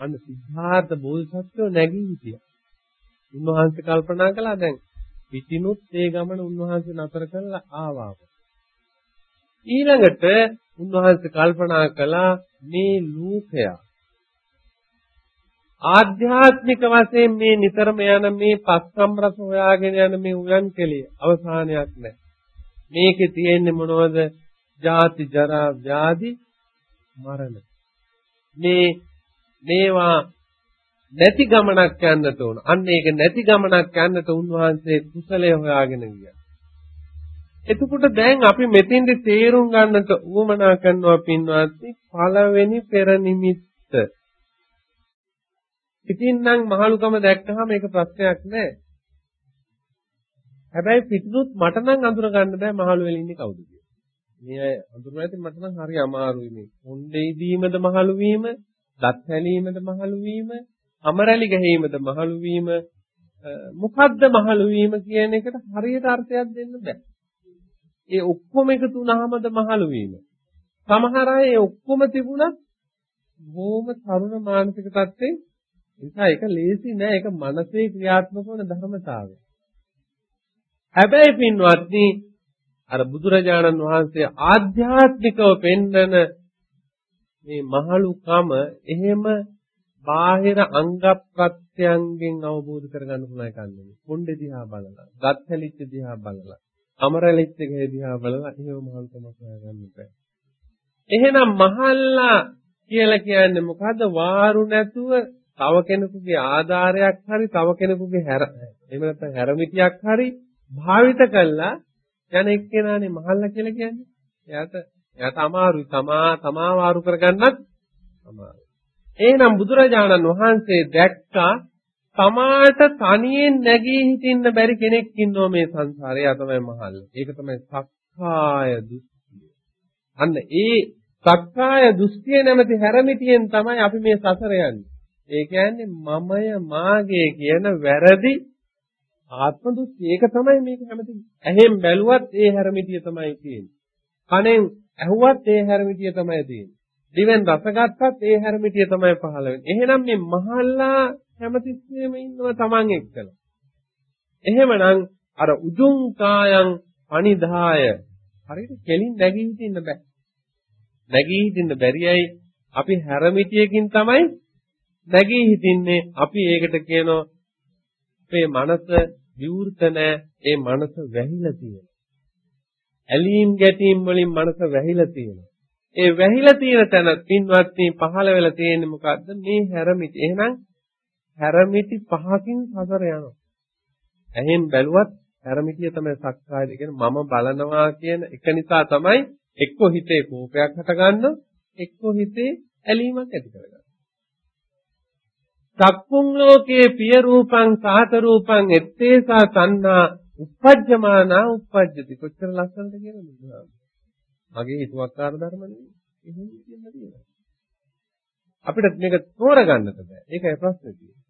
අන්න සිද්ධාර්ථ බෝධිසත්වෝ නැගී හිටියා. උන්වහන්සේ කල්පනා කළා දැන් පිටිනුත් ඒ ගමන උන්වහන්සේ නතර කරලා ආවා. ඊළඟට උන්වහන්සේ කල්පනා කළා මේ ලෝකයා ආධ්‍යාත්මික වශයෙන් මේ නිතරම යන මේ පස්කම් රස හොයාගෙන යන මේ උයන් කෙලිය අවසානයක් නැහැ. මේකේ තියෙන්නේ මොනවද? ජාති ජරා ව්‍යාධි මරණ. මේ මේවා නැති ගමනක් යන්නට ඕන. අන්න ඒක නැති ගමනක් යන්නට උන්වහන්සේ කුසලය හොයාගෙන ගියා. එතකොට දැන් අපි මෙතෙන්දි තේරුම් ගන්නට උවමනා කරනවා පින්වත්නි පළවෙනි පෙර නිමිත්ත. ඉතින් නම් මහලුකම දැක්කහම ඒක ප්‍රශ්නයක් නෑ. හැබැයි පිටුත් මට නම් අඳුර ගන්න බෑ මහලු වෙල ඉන්නේ කවුද කියලා. මේ අය අඳුරන ඇති මට නම් හරි අමාරුයි මේ. හොණ්ඩේ දීමද මහලු වීම, දත් හැලීමද මහලු වීම, අමරලි ගැහිමද මහලු වීම, මොකද්ද මහලු වීම කියන එකට හරියට අර්ථයක් දෙන්න බෑ. ඒ ඔක්කොම එකතු වුනහමද මහලු වීම. සමහර අය ඒ ඔක්කොම තිබුණත් බොහොම තරුණ මානසික තත්ත්වේ නිසා ඒක ලේසි නෑ ඒක මනසේ ක්‍රියාත්මක වන ධර්මතාවය. හැබැයි පින්වත්නි අර බුදුරජාණන් වහන්සේ ආධ්‍යාත්මිකව පෙන්වන මේ මහලුකම එහෙම බාහිර අංග ප්‍රත්‍යයන්ගෙන් අවබෝධ කරගන්න පුළුවන් එකක් නෙමෙයි. කොණ්ඩේ දිහා බලලා, ගත් හැලිච්ච දිහා බලලා, අමරලිච්ච ගේ දිහා බලලා එහෙම මහල්කමක් හොයාගන්න බෑ. එහෙනම් මහල්ලා කියලා කියන්නේ මොකද්ද? වාරු නැතුව තව කෙනෙකුගේ ආධාරයක් හරි තව කෙනෙකුගේ හැර එහෙම නැත්නම් හැරමිටියක් හරි භාවිත කළා යන එක්කෙනානේ මහල්ලා කියලා කියන්නේ. එයාට එයාට අමාරුයි තමා තමා වාරු කරගන්නත් අමාරුයි. එහෙනම් බුදුරජාණන් වහන්සේ දැක්කා තමාට තනියෙන් නැගී හිටින්න බැරි කෙනෙක් ඉන්නවා මේ සංසාරේ. එයා තමයි මහල්ල. ඒක තමයි සක්කාය දෘෂ්ටිය. අන්න ඒ සක්කාය දෘෂ්ටිය නැමැති හැරමිටියෙන් තමයි අපි මේ සසර යන්නේ. ඒ කියන්නේ මමය මාගේ කියන වැරදි ආත්ම දෘෂ්ටි. ඒක තමයි මේක හැමතිස්සෙම. ඇහෙන් බැලුවත් ඒ හැරමිටිය තමයි තියෙන්නේ. කනෙන් ඇහුවත් ඒ හැරමිටිය තමයි තියෙන්නේ. දිවෙන් රස ගත්තත් ඒ හැරමිටිය තමයි පහළ වෙන්නේ. එහෙනම් මේ මහල්ලා හැමතිස්සෙම ඉන්නවා Taman එක්කලා. එහෙමනම් අර උජුං කායං අනිදාය හරියට කෙලින් නැගී හිටින්න බෑ. නැගී හිටින්න බැරියයි අපි හැරමිටියකින් තමයි නැගී හිටින්නේ. අපි ඒකට කියනවා අපේ මනස විවෘත නැහැ. ඒ මනස වැහිලා තියෙනවා. ඇලීම් ගැටීම් වලින් මනස වැහිලා තියෙනවා. ඒ වැහිලා තියෙන තැන පින්වත්නි පහළ වෙලා තියෙන්නේ මොකද්ද? මේ හැරමිටි. එහෙනම් හැරමිටි පහකින් සසර යනවා. ඇහෙන් බැලුවත් හැරමිටිය තමයි සක්කායද කියන්නේ මම බලනවා කියන එක නිසා තමයි එක්ක හිතේ කෝපයක් හටගන්න එක්ක හිතේ ඇලීමක් ඇති කරගන්න. සක්කුං ලෝකේ පිය රූපං සාත රූපං එත්තේසා තණ්හා uppajjamana uppajjati කොච්චර ලස්සනද කියනද මගේ හිතුවක්කාර ධර්ම නෙවෙයි එහෙම කියන්න තියෙනවා. අපිට මේක තෝරගන්නට බෑ. ඒකයි ප්‍රශ්නේ තියෙන්නේ.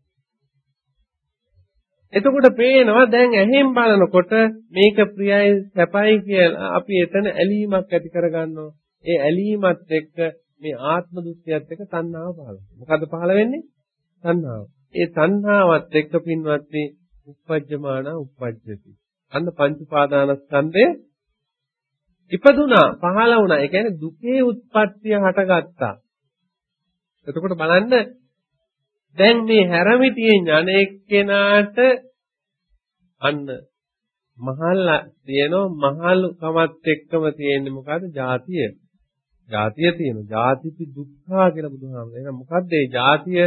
එතකොට පේනවා දැන් ඇහෙන් බලනකොට මේක ප්‍රියයි සැපයි කියලා අපි එතන ඇලීමක් ඇති කරගන්නවා. ඒ ඇලීමත් එක්ක මේ ආත්ම දෘෂ්ටියත් එක්ක තණ්හාව පහළ වෙනවා. මොකද්ද පහළ වෙන්නේ? තණ්හාව. ඒ තණ්හාවත් එක්ක පින්වත්නි උපජ්ජමාන උපජ්ජති. අන්න පංච උපාදානස්කන්ධය ඉපදුනා, පහළ වුණා. ඒ කියන්නේ දුකේ උත්පත්තිය හටගත්තා. එතකොට බලන්න දැන් මේ හැරමිටියෙන් යන එක්කෙනාට අන්න මහල්ල තියෙනවා මහලු කමත් එක්කම තියෙන්නේ මොකද්ද? ಜಾතිය. ಜಾතිය තියෙනවා. ಜಾතිපි දුක්ඛා කියලා බුදුහාමර. එහෙනම් මොකද්ද මේ ಜಾතිය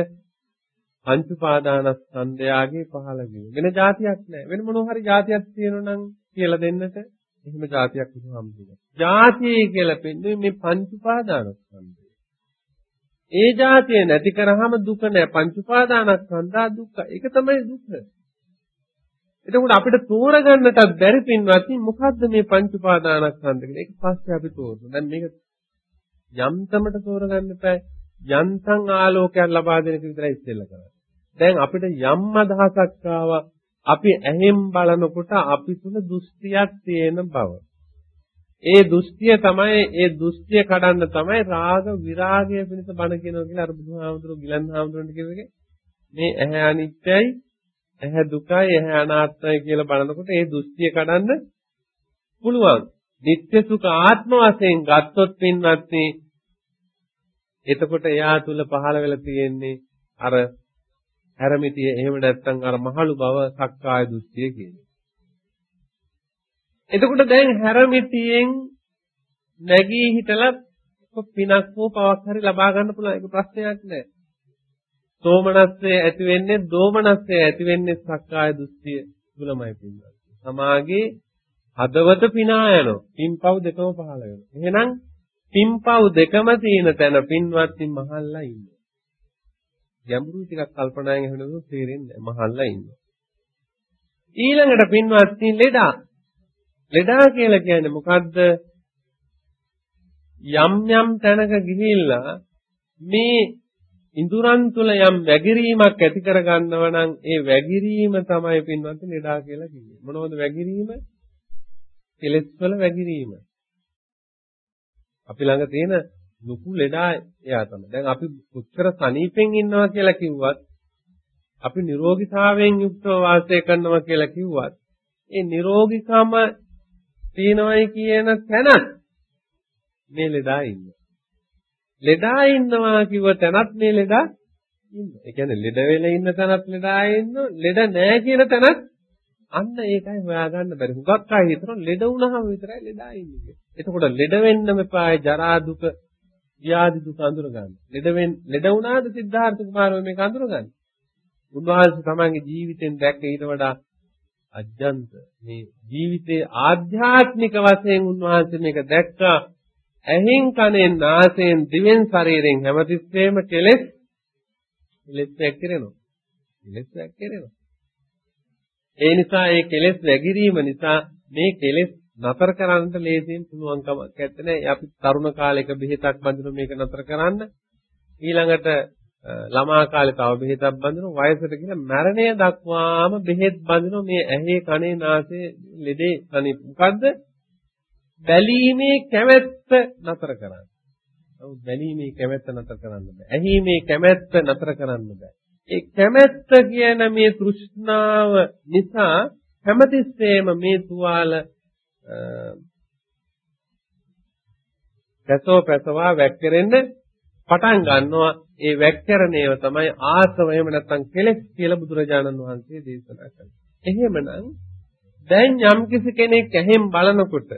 පංච පාදානස්කන්ධයාගේ පහළ වීම. වෙන જાතියක් නැහැ. වෙන මොනවා හරි જાතියක් තියෙනවා නම් කියලා දෙන්නට එහෙම જાතියක් එහෙම හම්බුනේ. જાතිය කියලා පෙන්නේ මේ පංච පාදානස්කන්ධය. ඒ જાතිය නැති කරාම දුක නැහැ. පංච පාදානස්කන්ධා දුක්ඛ. ඒක තමයි දුක. එතකොට අපිට තෝරගන්නටත් බැරි පින්වත්නි මොකද්ද මේ පංච උපාදානස්කන්ධ කියලා. ඒක පස්සේ අපි තෝරමු. දැන් මේක යම්තමට තෝරගන්න බෑ. යන්තම් ආලෝකයක් ලබා දෙන එක විතරයි ඉස්සෙල්ලා කරන්නේ. දැන් අපිට යම් අදහසක් ආවා අපි ඇහෙන් බලනකොට අපි තුල දෘෂ්ටියක් තියෙන බව. ඒ දෘෂ්ටිය තමයි ඒ දෘෂ්ටිය කඩන්න තමයි රාග විරාගය පිණිස බණ කියනවා කියලා අර බුදුහාමුදුරුවෝ ගිලන් හාමුදුරන්ට කියවගේ මේ ඇහැ අනිත්‍යයි ඇහැ දුකයි ඇහැ අනාත්මයි කියලා බලනකොට ඒ දෘෂ්ටිය කඩන්න පුළුවන්. නිත්‍ය සුඛ ආත්ම වශයෙන් ගත්තොත් පින්වත්නි එතකොට එයා තුල පහළ වෙලා තියෙන්නේ අර හැරමිටිය එහෙම නැත්නම් අර මහලු බව සක්කාය දෘෂ්ටිය කියන්නේ. එතකොට දැන් හැරමිටියෙන් නැගී හිටලා පිනක් හෝ පවක් හරි ලබා ගන්න පුළුවන් ඒක ප්‍රශ්නයක් නෑ. සෝමනස්සේ ඇති වෙන්නේ දෝමනස්සේ ඇති වෙන්නේ සක්කාය දෘෂ්ටිය තුලමයි පින්වත්. සමාගේ හදවත පිනා යනවා. පින්පව් දෙකම පහළ වෙනවා. එහෙනම් පින්පව් දෙකම තියෙන තැන පින්වත්නි මහල්ලා ඉන්නවා. ගැඹුරු ටිකක් කල්පනායෙන් හෙවනකොට තේරෙන්නේ මහල්ලා ඉන්නවා. ඊළඟට පින්වත්නි ලෙඩා. ලෙඩා කියලා කියන්නේ මොකද්ද? යම් යම් තැනක ගිහිල්ලා මේ ඉඳුරන් තුල යම් වැගිරීමක් ඇති කර ගන්නව නම් ඒ වැගිරීම තමයි පින්වත්නි ලෙඩා කියලා කියන්නේ. මොනවද වැගිරීම? කෙලෙස් වල වැගිරීමයි. අපි ළඟ තියෙන ලොකු ලෙඩා එයා තමයි. දැන් අපි කොච්චර සනීපෙන් ඉන්නවා කියලා කිව්වත් අපි නිරෝගීතාවයෙන් යුක්තව වාසය කරනවා කියලා කිව්වත් ඒ නිරෝගීකම තියනවයි කියන තැනත් මේ ලෙඩා ඉන්නවා. ලෙඩා ඉන්නවා කිව්ව තැනත් මේ ලෙඩා ඉන්නවා. ඒ කියන්නේ ලෙඩ වෙලා ඉන්න තැනත් ලෙඩා ඉන්නවා. ලෙඩ නැහැ කියන තැනත් අන්න ඒකයි හොයාගන්න බැරි. හුඟක් අය හිතනවා ලෙඩ වුණාම විතරයි ලෙඩා ඉන්නේ කියලා. එතකොට ලෙඩ වෙන්නම එපායි ජරා දුක, ව්‍යාධි දුක අඳුර ගන්න. ලෙඩ වෙන්න ලෙඩ වුණාද සිද්ධාර්ථ කුමාරයෝ මේක අඳුර ගන්න. උන්වහන්සේ තමන්ගේ ජීවිතෙන් දැක්ක ඊට වඩා අජ්ජන්ත මේ ජීවිතයේ ආධ්‍යාත්මික වශයෙන් උන්වහන්සේ මේක දැක්කා. ඇහෙන් කනෙන් නාසයෙන් දිවෙන් ශරීරයෙන් හැමතිස්සෙම කෙලෙස් කෙලෙස් වැක්කිරෙනවා. කෙලෙස් වැක්කිරෙනවා. ඒ නිසා මේ කෙලෙස් වැగిරීම නිසා මේ කෙලෙස් නතර කරන්නට ලේසියෙන් පුළුවන්කමක් නැත්තේ. අපි තරුණ කාලේක බෙහෙතක් බඳින මේක නතර කරන්න. ඊළඟට ළමා කාලේ තව බෙහෙතක් බඳිනවා. වයසට ගිහින් මරණය දක්වාම බෙහෙත් බඳිනවා මේ ඇහි කනේ නාසයේ ලෙඩේ අනිත් මොකද්ද? බැලීමේ කැමැත්ත නතර කරන්න. නමුත් බැලීමේ කැමැත්ත නතර කරන්න බෑ. ඇහිීමේ කැමැත්ත නතර කරන්න බෑ. ඒ කැමැත්ත කියන මේ තෘෂ්ණාව නිසා හැමතිස්සෙම මේ තුවාල පැසෝ පැසවා වැක්කරෙන්න පටන් ගන්නවා ඒ වැක්කරණේව තමයි ආසව එහෙම නැත්නම් කෙලෙස් කියලා බුදුරජාණන් වහන්සේ දේශනා කළේ. එහෙමනම් දැන් යම්කිසි කෙනෙක් ඇහෙන් බලනකොට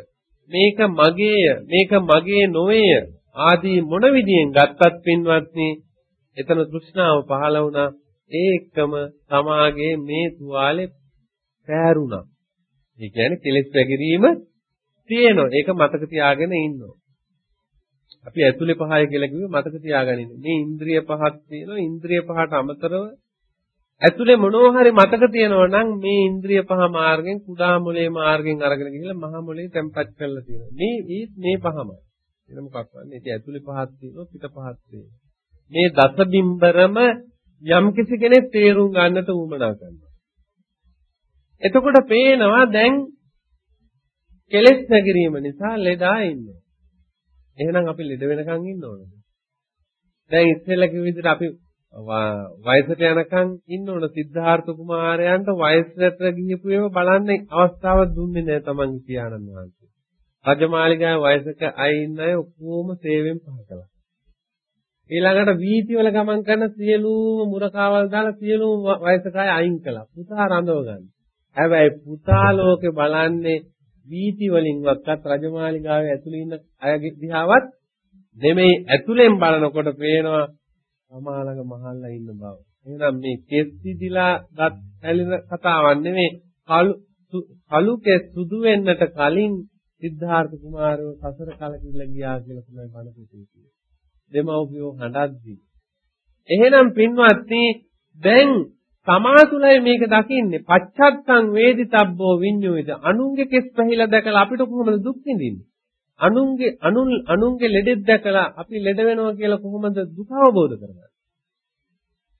මේක මගේය මේක මගේ නොවේය ආදී මොන විදියෙන් ගත්තත් පින්වත්නි එතන තෘෂ්ණාව පහළ වුණා ඒකම සමාගයේ මේ තුවාලේ පෑරුණා. ඒ කියන්නේ කෙලෙස් වැගිරීම තියෙනවා. ඒක මතක තියාගෙන ඉන්නවා. අපි ඇතුලේ පහය කියලා කිව්වේ මතක තියාගන්න ඉන්න. මේ ඉන්ද්‍රිය පහක් තියෙනවා. ඉන්ද්‍රිය පහට අමතරව ඇතුලේ මොනවා හරි මතක තියෙනවා නම් මේ ඉන්ද්‍රිය පහ මාර්ගෙන් කුඩා මොලේ මාර්ගෙන් අරගෙන ගිහලා මහ මොලේ තැම්පත් කරලා තියෙනවා. මේ මේ පහමයි. එන මොකක් වන්නේ? ඒක ඇතුලේ පහක් තියෙනවා පිට පහක් තියෙනවා. මේ දස බිම්බරම යම් කිසි කෙනෙක් තේරුම් ගන්නට උවමනා කරනවා. එතකොට පේනවා දැන් කෙලෙස් නැගිරීම නිසා ලෙඩා ඉන්නවා. එහෙනම් අපි ලෙඩ වෙනකන් ඉන්න ඕනද? දැන් ඉස්සෙල්ලා කිව්ව විදිහට අපි වයසට යනකන් ඉන්න ඕන සිද්ධාර්ථ කුමාරයන්ට වයසට ගියපු ඒවා බලන්න අවස්ථාවක් දුන්නේ නැහැ තමන්ගේ පියාණන් වහන්සේ. රජමාලිගාවේ වයසක අය ඉන්න අය ඔක්කොම සේවෙන් පහ කළා. ඊළඟට වීතිවල ගමන් කරන සියලුම මුරකාවල් දාලා සියලුම වයසක අය අයින් කළා. පුතා රඳව ගන්න. හැබැයි පුතා ලෝකේ බලන්නේ වීති වලින්වත් රජමාලිගාවේ ඇතුළේ ඉන්න අයගේ දිහාවත් නෙමෙයි ඇතුලෙන් බලනකොට පේනවා සමාලඟ මහල්ලා ඉන්න බව. එහෙනම් මේ කෙස් සිදිලා ගත් ඇලින කතාවක් නෙමෙයි කළු කළු කෙස් සුදු වෙන්නට කලින් සිද්ධාර්ථ කුමාරයෝ සසර කලකිරලා ගියා කියලා තමයි බණ පොතේ කියන්නේ. දෙමව්පියෝ හඬද්දී. එහෙනම් පින්වත්නි දැන් තමා තුළයි මේක දකින්නේ. පච්චත්තං වේදිතබ්බෝ විඤ්ඤුයිද අනුන්ගේ කෙස් පැහිලා දැකලා අපිට කොහොමද දුක් විඳින්නේ? අනුන්ගේ අනුන් අනුන්ගේ ලෙඩෙක් දැකලා අපි ලෙඩ වෙනවා කියලා කොහොමද දුක අවබෝධ කරගන්නේ?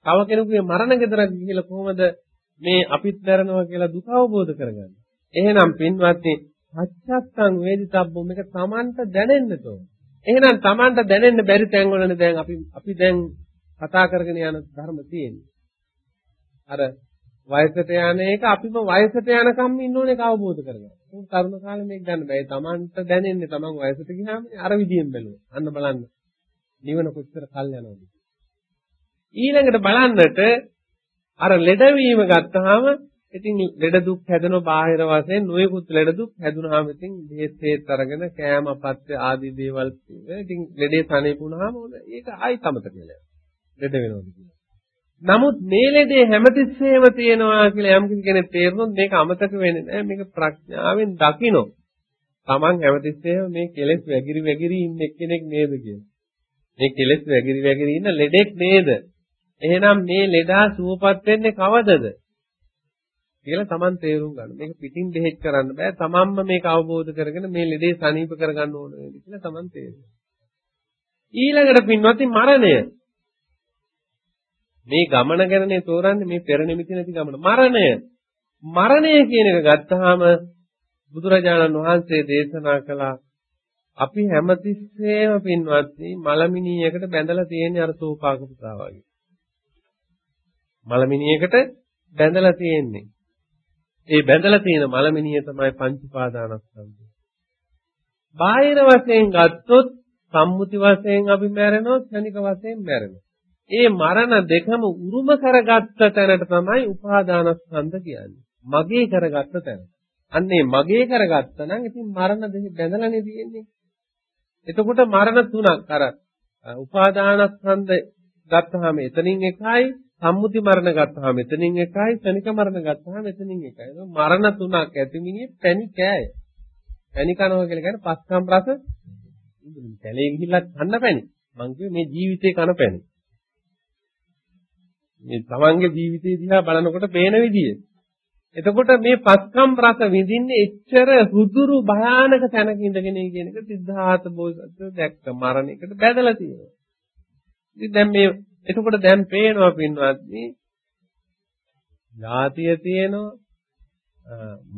තව කෙනෙකුගේ මරණ ගෙදරක් ගිහිල්ලා කොහොමද මේ අපිත් මැරෙනවා කියලා දුක අවබෝධ කරගන්නේ? එහෙනම් පින්වත්නි පච්චත්තං වේදිතබ්බෝ මේක Tamanට දැනෙන්න ඕන. එහෙනම් Tamanට දැනෙන්න බැරි තැන්වලනේ දැන් අපි අපි දැන් කතා කරගෙන යන ධර්ම තියෙන්නේ. අර වයසට යන එක අපිම වයසට යනකම් ඉන්න ඕනේ ඒක අවබෝධ කරගන්න. උන් තරුණ කාලේ මේක ගන්න බෑ. Tamanට දැනෙන්නේ Taman වයසට ගියාම අර විදියෙන් බැලුවා. අන්න බලන්න. නිවන කොච්චර කල් යනවද? ඊළඟට බලන්නට අර ලෙඩවීම ගත්තාම ඉතින් ලෙඩ දුක් හැදෙන බාහිර වශයෙන් නොයෙකුත් ලෙඩ දුක් හැදුනහම ඉතින් බෙහෙත් හේත් අරගෙන කෑම පත්‍ය ආදී දේවල් ඉතින් ලෙඩේ තනිපුණාම ඒක ආයි තමත කියලා. ලෙඩ වෙනවද කියලා. නමුත් මේ ලෙඩේ හැමතිස්සෙම තියෙනවා කියලා යම් කෙනෙක් තේරුනොත් මේක අමතක වෙන්නේ නැහැ. මේක ප්‍රඥාවෙන් දකිනවා. Taman හැමතිස්සෙම මේ කෙලෙස් වැගිරි වැගිරි ඉන්න එක්කෙනෙක් නේද කියලා. මේ කෙලෙස් වැගිරි වැගිරි ඉන්න ලෙඩෙක් නේද? එහෙනම් මේ ලෙඩා සුවපත් වෙන්නේ කවදද? කියලා Taman තේරුම් ගන්න. මේක පිටින් දෙහෙච් කරන්න බෑ. Tamanම මේක අවබෝධ කරගෙන මේ ලෙඩේ සනീപ කරගන්න ඕනේ කියලා Taman තේරෙනවා. ඊළඟට පින්වත්නි මරණය මේ ගමන ගැනනේ තෝරන්නේ මේ පෙර නිමිති නැති ගමන. මරණය. මරණය කියන එක ගත්තාම බුදුරජාණන් වහන්සේ දේශනා කළා අපි හැමතිස්සෙම පින්වත්නි මලමිනියකට බැඳලා තියෙන අර සෝපාක පුතා වගේ. මලමිනියකට බැඳලා තියෙන්නේ. ඒ බැඳලා තියෙන මලමිනිය තමයි පංච උපාදානස්කන්ධය. බාහිර වශයෙන් ගත්තොත් සම්මුති වශයෙන් අපි මැරෙනවා, ක්ෂණික වශයෙන් මැරෙනවා. ඒ මරණ දෙකම උරුම කරගත්ත තැනට තමයි උපාදානස්කන්ධ කියන්නේ. මගේ කරගත්ත තැන. අන්නේ මගේ කරගත්ත නම් ඉතින් මරණ දෙක බැඳලානේ තියෙන්නේ. එතකොට මරණ තුනක් අර උපාදානස්කන්ධ ගත්තාම එතනින් එකයි සම්මුති මරණ ගත්තාම එතනින් එකයි ශනික මරණ ගත්තාම එතනින් එකයි. මරණ තුනක් ඇතිමිනිය පැණි කෑය. පැණි කනවා කියලා කියන්නේ පස්කම් රස කැලේ ගිහිල්ලා කන්න පැණි. මං කිව්වේ මේ ජීවිතේ කන පැණි. මේ තමන්ගේ ජීවිතය දිහා බලනකොට පේන විදිය. එතකොට මේ පස්කම් රස විඳින්නේ එච්චර රුදුරු භයානක තැනක ඉඳගෙන කියන එක සිද්ධාර්ථ බෝසත්ව දැක්ක මරණයකට බැදලා තියෙනවා. ඉතින් දැන් මේ එතකොට දැන් පේනවා පින්වත්නි ඥාතිය තියෙනවා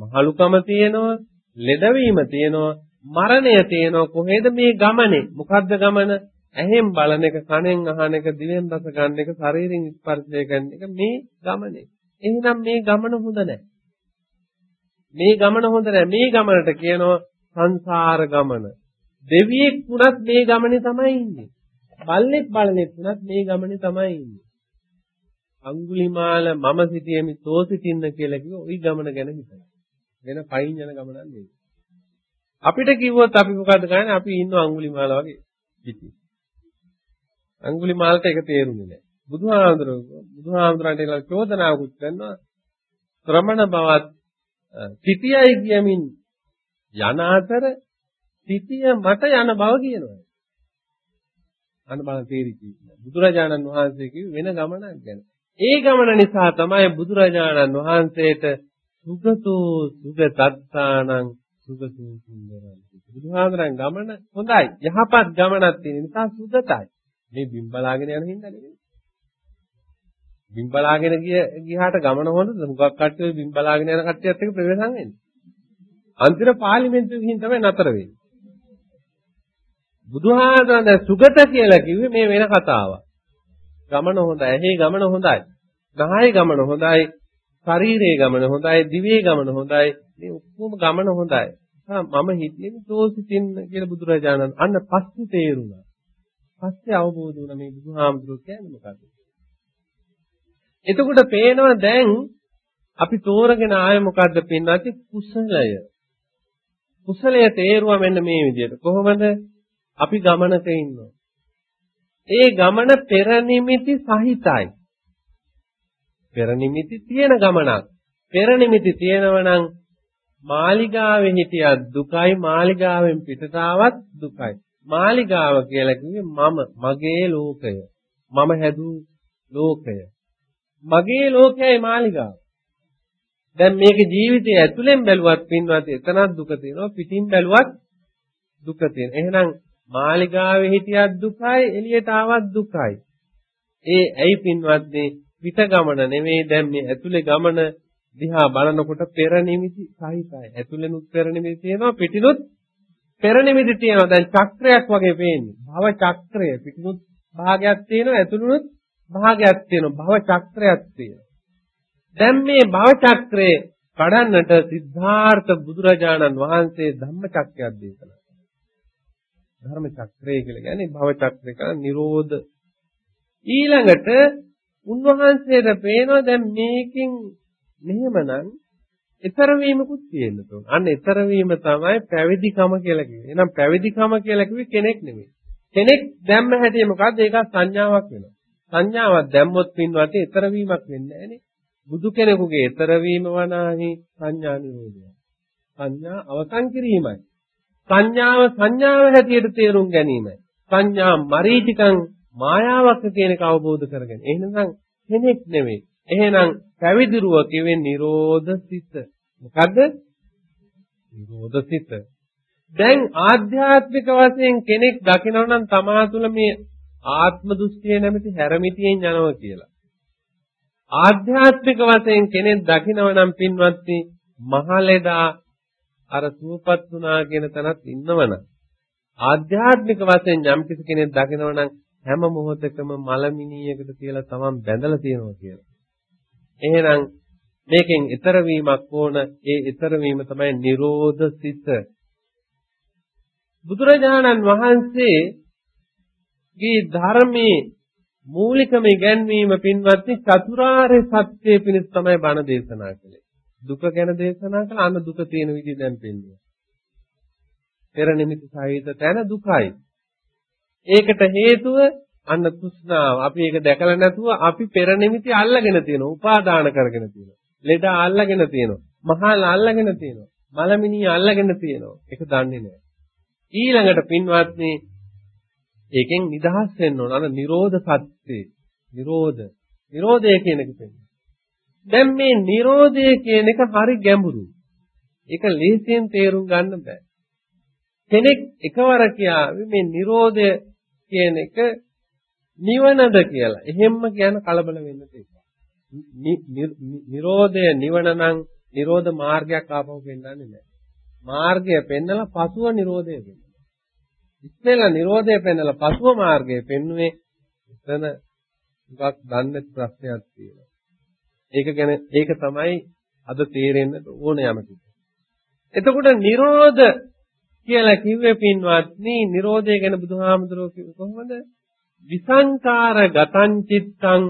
මහලුකම තියෙනවා ලෙඩවීම තියෙනවා මරණය තියෙනවා කොහෙද මේ ගමනේ මොකද්ද ගමන ඇහෙන් බලන එක කනෙන් අහන එක දිවෙන් රස ගන්න එක ශරීරයෙන් ස්පර්ශය කරන එක මේ ගමනේ එහෙනම් මේ ගමන හොඳ නැහැ මේ ගමන හොඳ නැහැ මේ ගමනට කියනවා සංසාර ගමන දෙවියෙක් වුණත් මේ ගමනේ තමයි ඉන්නේ බල්ලෙක් බලලෙක් වුණත් මේ ගමනේ තමයි ඉන්නේ. අඟුලිමාල මම සිටියෙමි තෝ සිටින්න කියලා කිව්ව ওই ගමන ගැන හිතලා. වෙන පයින් යන ගමනක් නෙවෙයි. අපිට කිව්වොත් අපි මොකද කරන්නේ? අපි ඉන්න අඟුලිමාල වගේ පිටි. අඟුලිමාලට ඒක තේරුනේ නැහැ. බුදුහාමුදුරුවෝ බුදුහාමුදුරන්ට ඒක චෝදනාවකුත් කරනවා. ශ්‍රමණ බවත් සිටියයි කියමින් යන අතර සිටිය මට යන බව කියනවා. අන්න බලන්න තේරිච්ච බුදුරජාණන් වහන්සේ කිව්වේ වෙන ගමනක් ගැන. ඒ ගමන නිසා තමයි බුදුරජාණන් වහන්සේට සුගතෝ සුගතත්තානං සුගතෝ සුන්දරං. බුදුහාමරන් ගමන හොඳයි. යහපත් ගමනක් තියෙන නිසා සුගතයි. මේ බිම්බලාගෙන යන හින්දා නෙවෙයි. බිම්බලාගෙන ගිය ගියාට ගමන හොඳද? මුගක් කට්ටිය බිම්බලාගෙන යන කට්ටියත් එක්ක ප්‍රවේශම් වෙන්නේ. අන්තිම පාර්ලිමේන්තුවේ ගිහින් තමයි නතර වෙන්නේ. බුදුහාමරන් සුගත කියලා කිව්වේ මේ වෙන කතාවක්. ගමන හොඳයි. ඇහි ගමන හොඳයි. ගහේ ගමන හොඳයි. ශරීරයේ ගමන හොඳයි. දිවේ ගමන හොඳයි. මේ ඔක්කොම ගමන හොඳයි. මම හිතියේ දෝසිතින් කියලා බුදුරජාණන් අන්න පස්සේ තේරුණා. පස්සේ අවබෝධ වුණා මේ බුදුහාමුදුරුවෝ කියන්නේ මොකක්ද? එතකොට පේනවා දැන් අපි තෝරගෙන ආයේ මොකද්ද පින්නත් කුසලය. කුසලය තේරුවා මෙන්න මේ විදිහට. කොහොමද? අපි ගමනක ඉන්නවා. ඒ ගමන පෙර නිමිති සහිතයි. පෙර නිමිති තියෙන ගමනක්. පෙර නිමිති තියෙනවා නම් මාලිගාවේ හිටියත් දුකයි මාලිගාවෙන් පිටට ආවත් දුකයි. මාලිගාව කියලා කිව්වේ මම මගේ ලෝකය. මම හැදූ ලෝකය. මගේ ලෝකයයි මාලිගාව. දැන් මේක ජීවිතයේ ඇතුලෙන් බැලුවත් පින්වත් එතනක් දුක තියෙනවා පිටින් බැලුවත් දුක තියෙනවා. එහෙනම් මාලිගාවේ හිටියත් දුකයි එළියට ආවත් දුකයි. ඒ ඇයි පින්වත්නි පිට ගමන නෙමෙයි දැන් මේ ඇතුලේ ගමන දිහා බලනකොට පෙර නිමිති සහිතයි. ඇතුළෙනුත් පෙර නිමිති තියෙනවා පිටිනුත් පෙර නිමිති තියෙනවා. දැන් චක්‍රයක් වගේ පේන්නේ. භව චක්‍රය පිටිනුත් භාගයක් තියෙනවා ඇතුළෙනුත් භාගයක් තියෙනවා. භව චක්‍රයක් තියෙනවා. දැන් මේ භව චක්‍රේ කඩන්නට සිද්ධාර්ථ බුදුරජාණන් වහන්සේ ධම්මචක්‍රයක් දේශනා ධර්ම චක්‍රය කියලා කියන්නේ භව චක්‍රේ කරන නිරෝධ ඊළඟට උන්වහන්සේට පේනවා දැන් මේකෙන් මෙහෙමනම් ඊතර වීමකුත් තියෙන්න ඕන. අන්න ඊතර වීම තමයි පැවිදිකම කියලා කියන්නේ. එහෙනම් පැවිදිකම කියලා කිව්වේ කෙනෙක් නෙමෙයි. කෙනෙක් දැම්ම හැටි මොකද්ද? ඒක සංඥාවක් වෙනවා. සංඥාවක් දැම්මොත් පින්වත් ඊතර වීමක් වෙන්නේ නැහනේ. බුදු කෙනෙකුගේ ඊතර වීම වනාහි සංඥා නිරෝධය. සංඥා අවසන් කිරීමයි. සංඥාව සංඥාව හැටියට තේරුම් ගැනීමයි. සංඥා මරීචිකං මායාවක් කියන එක අවබෝධ කරගෙන. එහෙනම් කෙනෙක් නෙමෙයි. එහෙනම් පැවිදිරුව කිව්වේ නිරෝධ සිත. මොකද්ද? නිරෝධ සිත. දැන් ආධ්‍යාත්මික වශයෙන් කෙනෙක් දකිනවා නම් තමා තුළ මේ ආත්ම දෘෂ්ටිය නැමැති හැරමිටියෙන් යනවා කියලා. ආධ්‍යාත්මික වශයෙන් කෙනෙක් දකිනවා නම් පින්වත්නි මහලෙදා අර සූපත් වුණා කියන තැනත් ඉන්නවනම් ආධ්‍යාත්මික වශයෙන් යම් කිසි කෙනෙක් දකිනවා නම් හැම මොහොතකම මලමිනියකට කියලා තමන් බැඳලා තියෙනවා කියලා. එහෙනම් මේකෙන් ඈතර වීමක් ඕන ඒ ඈතර වීම තමයි Nirodha Sith. බුදුරජාණන් වහන්සේගේ ධර්මයේ මූලිකම ඉගැන්වීම පින්වත්නි චතුරාර්ය සත්‍ය පිණිස තමයි බණ දේශනා කළේ. දුක ගැන දේශනා කළා අන්න දුක තියෙන විදිහ දැන් පෙන්වුවා. පෙර නිමිති සහිත තැන දුකයි. ඒකට හේතුව අන්න තෘෂ්ණාව. අපි ඒක දැකලා නැතුව අපි පෙර නිමිති අල්ලගෙන තියෙනවා. උපාදාන කරගෙන තියෙනවා. ලෙඩ අල්ලගෙන තියෙනවා. මහල් අල්ලගෙන තියෙනවා. මලමිනිය අල්ලගෙන තියෙනවා. ඒක දන්නේ නැහැ. ඊළඟට පින්වත්නි ඒකෙන් නිදහස් වෙන්න ඕන. අර නිරෝධ සත්‍යේ. නිරෝධ. නිරෝධය කියන එක පෙන්නනවා. දැන් මේ නිරෝධය කියන එක හරි ගැඹුරුයි. ඒක ලේසියෙන් තේරුම් ගන්න බෑ. කෙනෙක් එකවර කියාවේ මේ නිරෝධය කියන එක නිවනද කියලා. එහෙම්ම කියන කලබල වෙන්න තියෙනවා. නිරෝධය නිවන නම් නිරෝධ මාර්ගයක් ආපහු පෙන්වන්නේ නැහැ. මාර්ගය පෙන්නලා පසුව නිරෝධය පෙන්නනවා. ඉස්සෙල්ලා නිරෝධය පෙන්නලා පසුව මාර්ගය පෙන්වුවේ එතන ටිකක් දන්නේ ප්‍රශ්නයක් තියෙනවා. ඒක ගැන ඒක තමයි අද තේරෙන්න ඕන යමකින්. එතකොට නිරෝධ කියලා කිව්වේ පින්වත්නි නිරෝධය ගැන බුදුහාමුදුරුවෝ කිව්වේ කොහොමද? විසංකාර ගතං චිත්තං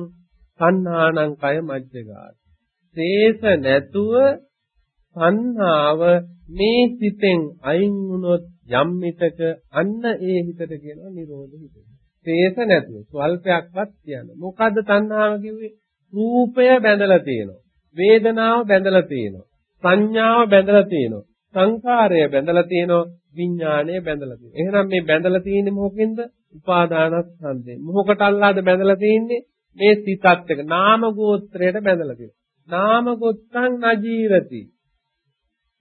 සංහානං කය මජ්ජගාත. ශේෂ නැතුව සංහාව මේ සිතෙන් අයින් වුණොත් යම් මිතක අන්න ඒ හිතට කියනවා නිරෝධ හිත. ශේෂ නැතුව ස්වල්පයක්වත් කියන්න. මොකද්ද තණ්හාව කිව්වේ? රූපය බැඳලා තියෙනවා. වේදනාව බැඳලා තියෙනවා. සංඥාව බැඳලා තියෙනවා. සංඛාරය බැඳලා තියෙනවා. විඥාණය බැඳලා තියෙනවා. එහෙනම් මේ බැඳලා තියෙන්නේ මොකෙන්ද? උපාදානස්කන්ධයෙන්. මොහොකට අල්ලාද බැඳලා තියෙන්නේ? මේ සිතත් එක නාම ගෝත්‍රයට බැඳලා තියෙනවා. නාම ගොත්තං නජීරති.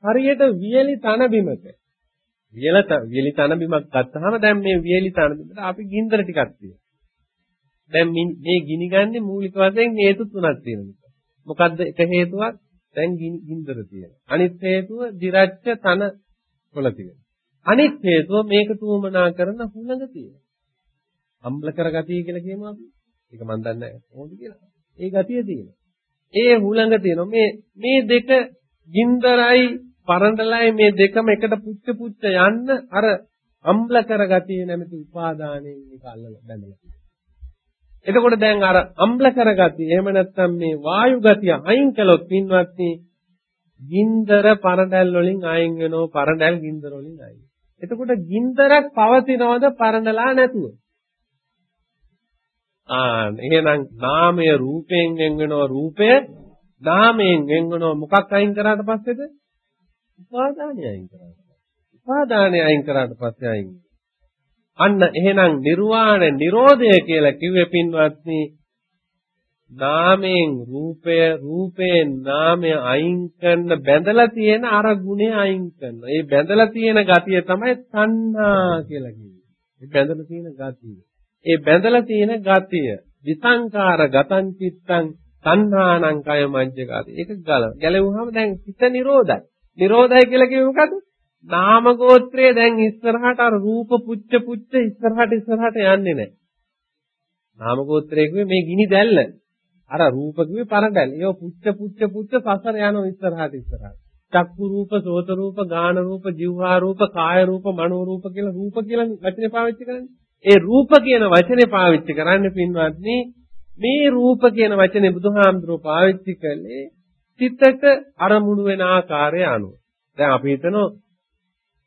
හරියට වියලි තන බිමක. වියල වියලි තන බිමක් ගත්තාම දැන් මේ වියලි තන බිමට අපි ගින්දර ටිකක් තියෙනවා. දැන් මේ ගිනි ගන්නේ මූලික වශයෙන් හේතු තුනක් තියෙනවා. මොකද්ද එක හේතුවක්? දැන් ගින්දර තියෙනවා. අනිත් හේතුව දිරච්ච තන වල තියෙනවා. අනිත් හේතුව මේක තුමනා කරන හුළඟ තියෙනවා. අම්ල කරගතිය කියලා කියමු අපි. ඒක මම දන්නේ නැහැ කොහොමද කියලා. ඒ ගතිය තියෙනවා. ඒ හුළඟ තියෙනවා. මේ මේ දෙක ගින්දරයි පරණලයි මේ දෙකම එකට පුච්ච පුච්ච යන්න අර අම්ල කරගතිය නැමැති උපාදානයෙන් මේක අල්ලලා බැඳලා තියෙනවා. එතකොට දැන් අර අම්ල කරගතිය එහෙම නැත්නම් මේ වායු ගතිය අයින් කළොත් පින්වත්නි ගින්දර පරණැල් වලින් අයින් වෙනවා පරණැල් ගින්දර වලින් අයින්. එතකොට ගින්දරක් පවතිනවද පරණලා නැතුව? ආ එහෙනම් නාමය රූපයෙන් වෙන් වෙනවා රූපය නාමයෙන් වෙන් වෙනවා මොකක් අයින් කරාට පස්සේද? උපාදානය අයින් කරාට. උපාදානය අයින් කරාට පස්සේ අයින්. අන්න එහෙනම් නිර්වාණ නිරෝධය කියලා කිව්වේ පින්වත්නි නාමයෙන් රූපය රූපයෙන් නාමය අයින් කරන බැඳලා තියෙන අර ගුණය අයින් කරනවා. ඒ බැඳලා තියෙන ගතිය තමයි තණ්හා කියලා කියන්නේ. ඒ බැඳලා තියෙන ගතිය. ඒ බැඳලා තියෙන ගතිය විසංකාර ගතං චිත්තං තණ්හානං කය මජ්ජකාති. ඒක ගල. ගැලවුවාම දැන් හිත නිරෝධයි. නිරෝධයි කියලා කිව්වෙ මොකද? නාම ගෝත්‍රයේ දැන් ඉස්සරහට අර රූප පුච්ච පුච්ච ඉස්සරහට ඉස්සරහට යන්නේ නැහැ. නාම ගෝත්‍රයේ කිව්වේ මේ ගිනි දැල්ල. අර රූප කිව්වේ පරදැල්. ඒක පුච්ච පුච්ච පුච්ච සසර යනවා ඉස්සරහට ඉස්සරහට. චක්කු රූප, සෝත රූප, ගාන රූප, જીවහා රූප, කාය රූප, මනෝ රූප කියලා රූප කියලා වචනේ පාවිච්චි කරන්නේ. ඒ රූප කියන වචනේ පාවිච්චි කරන්නේ පින්වත්නි මේ රූප කියන වචනේ බුදුහාමුදුරුවෝ පාවිච්චි කළේ සිතට අරමුණු වෙන ආකාරය අනුව. දැන් අපි හිතනවා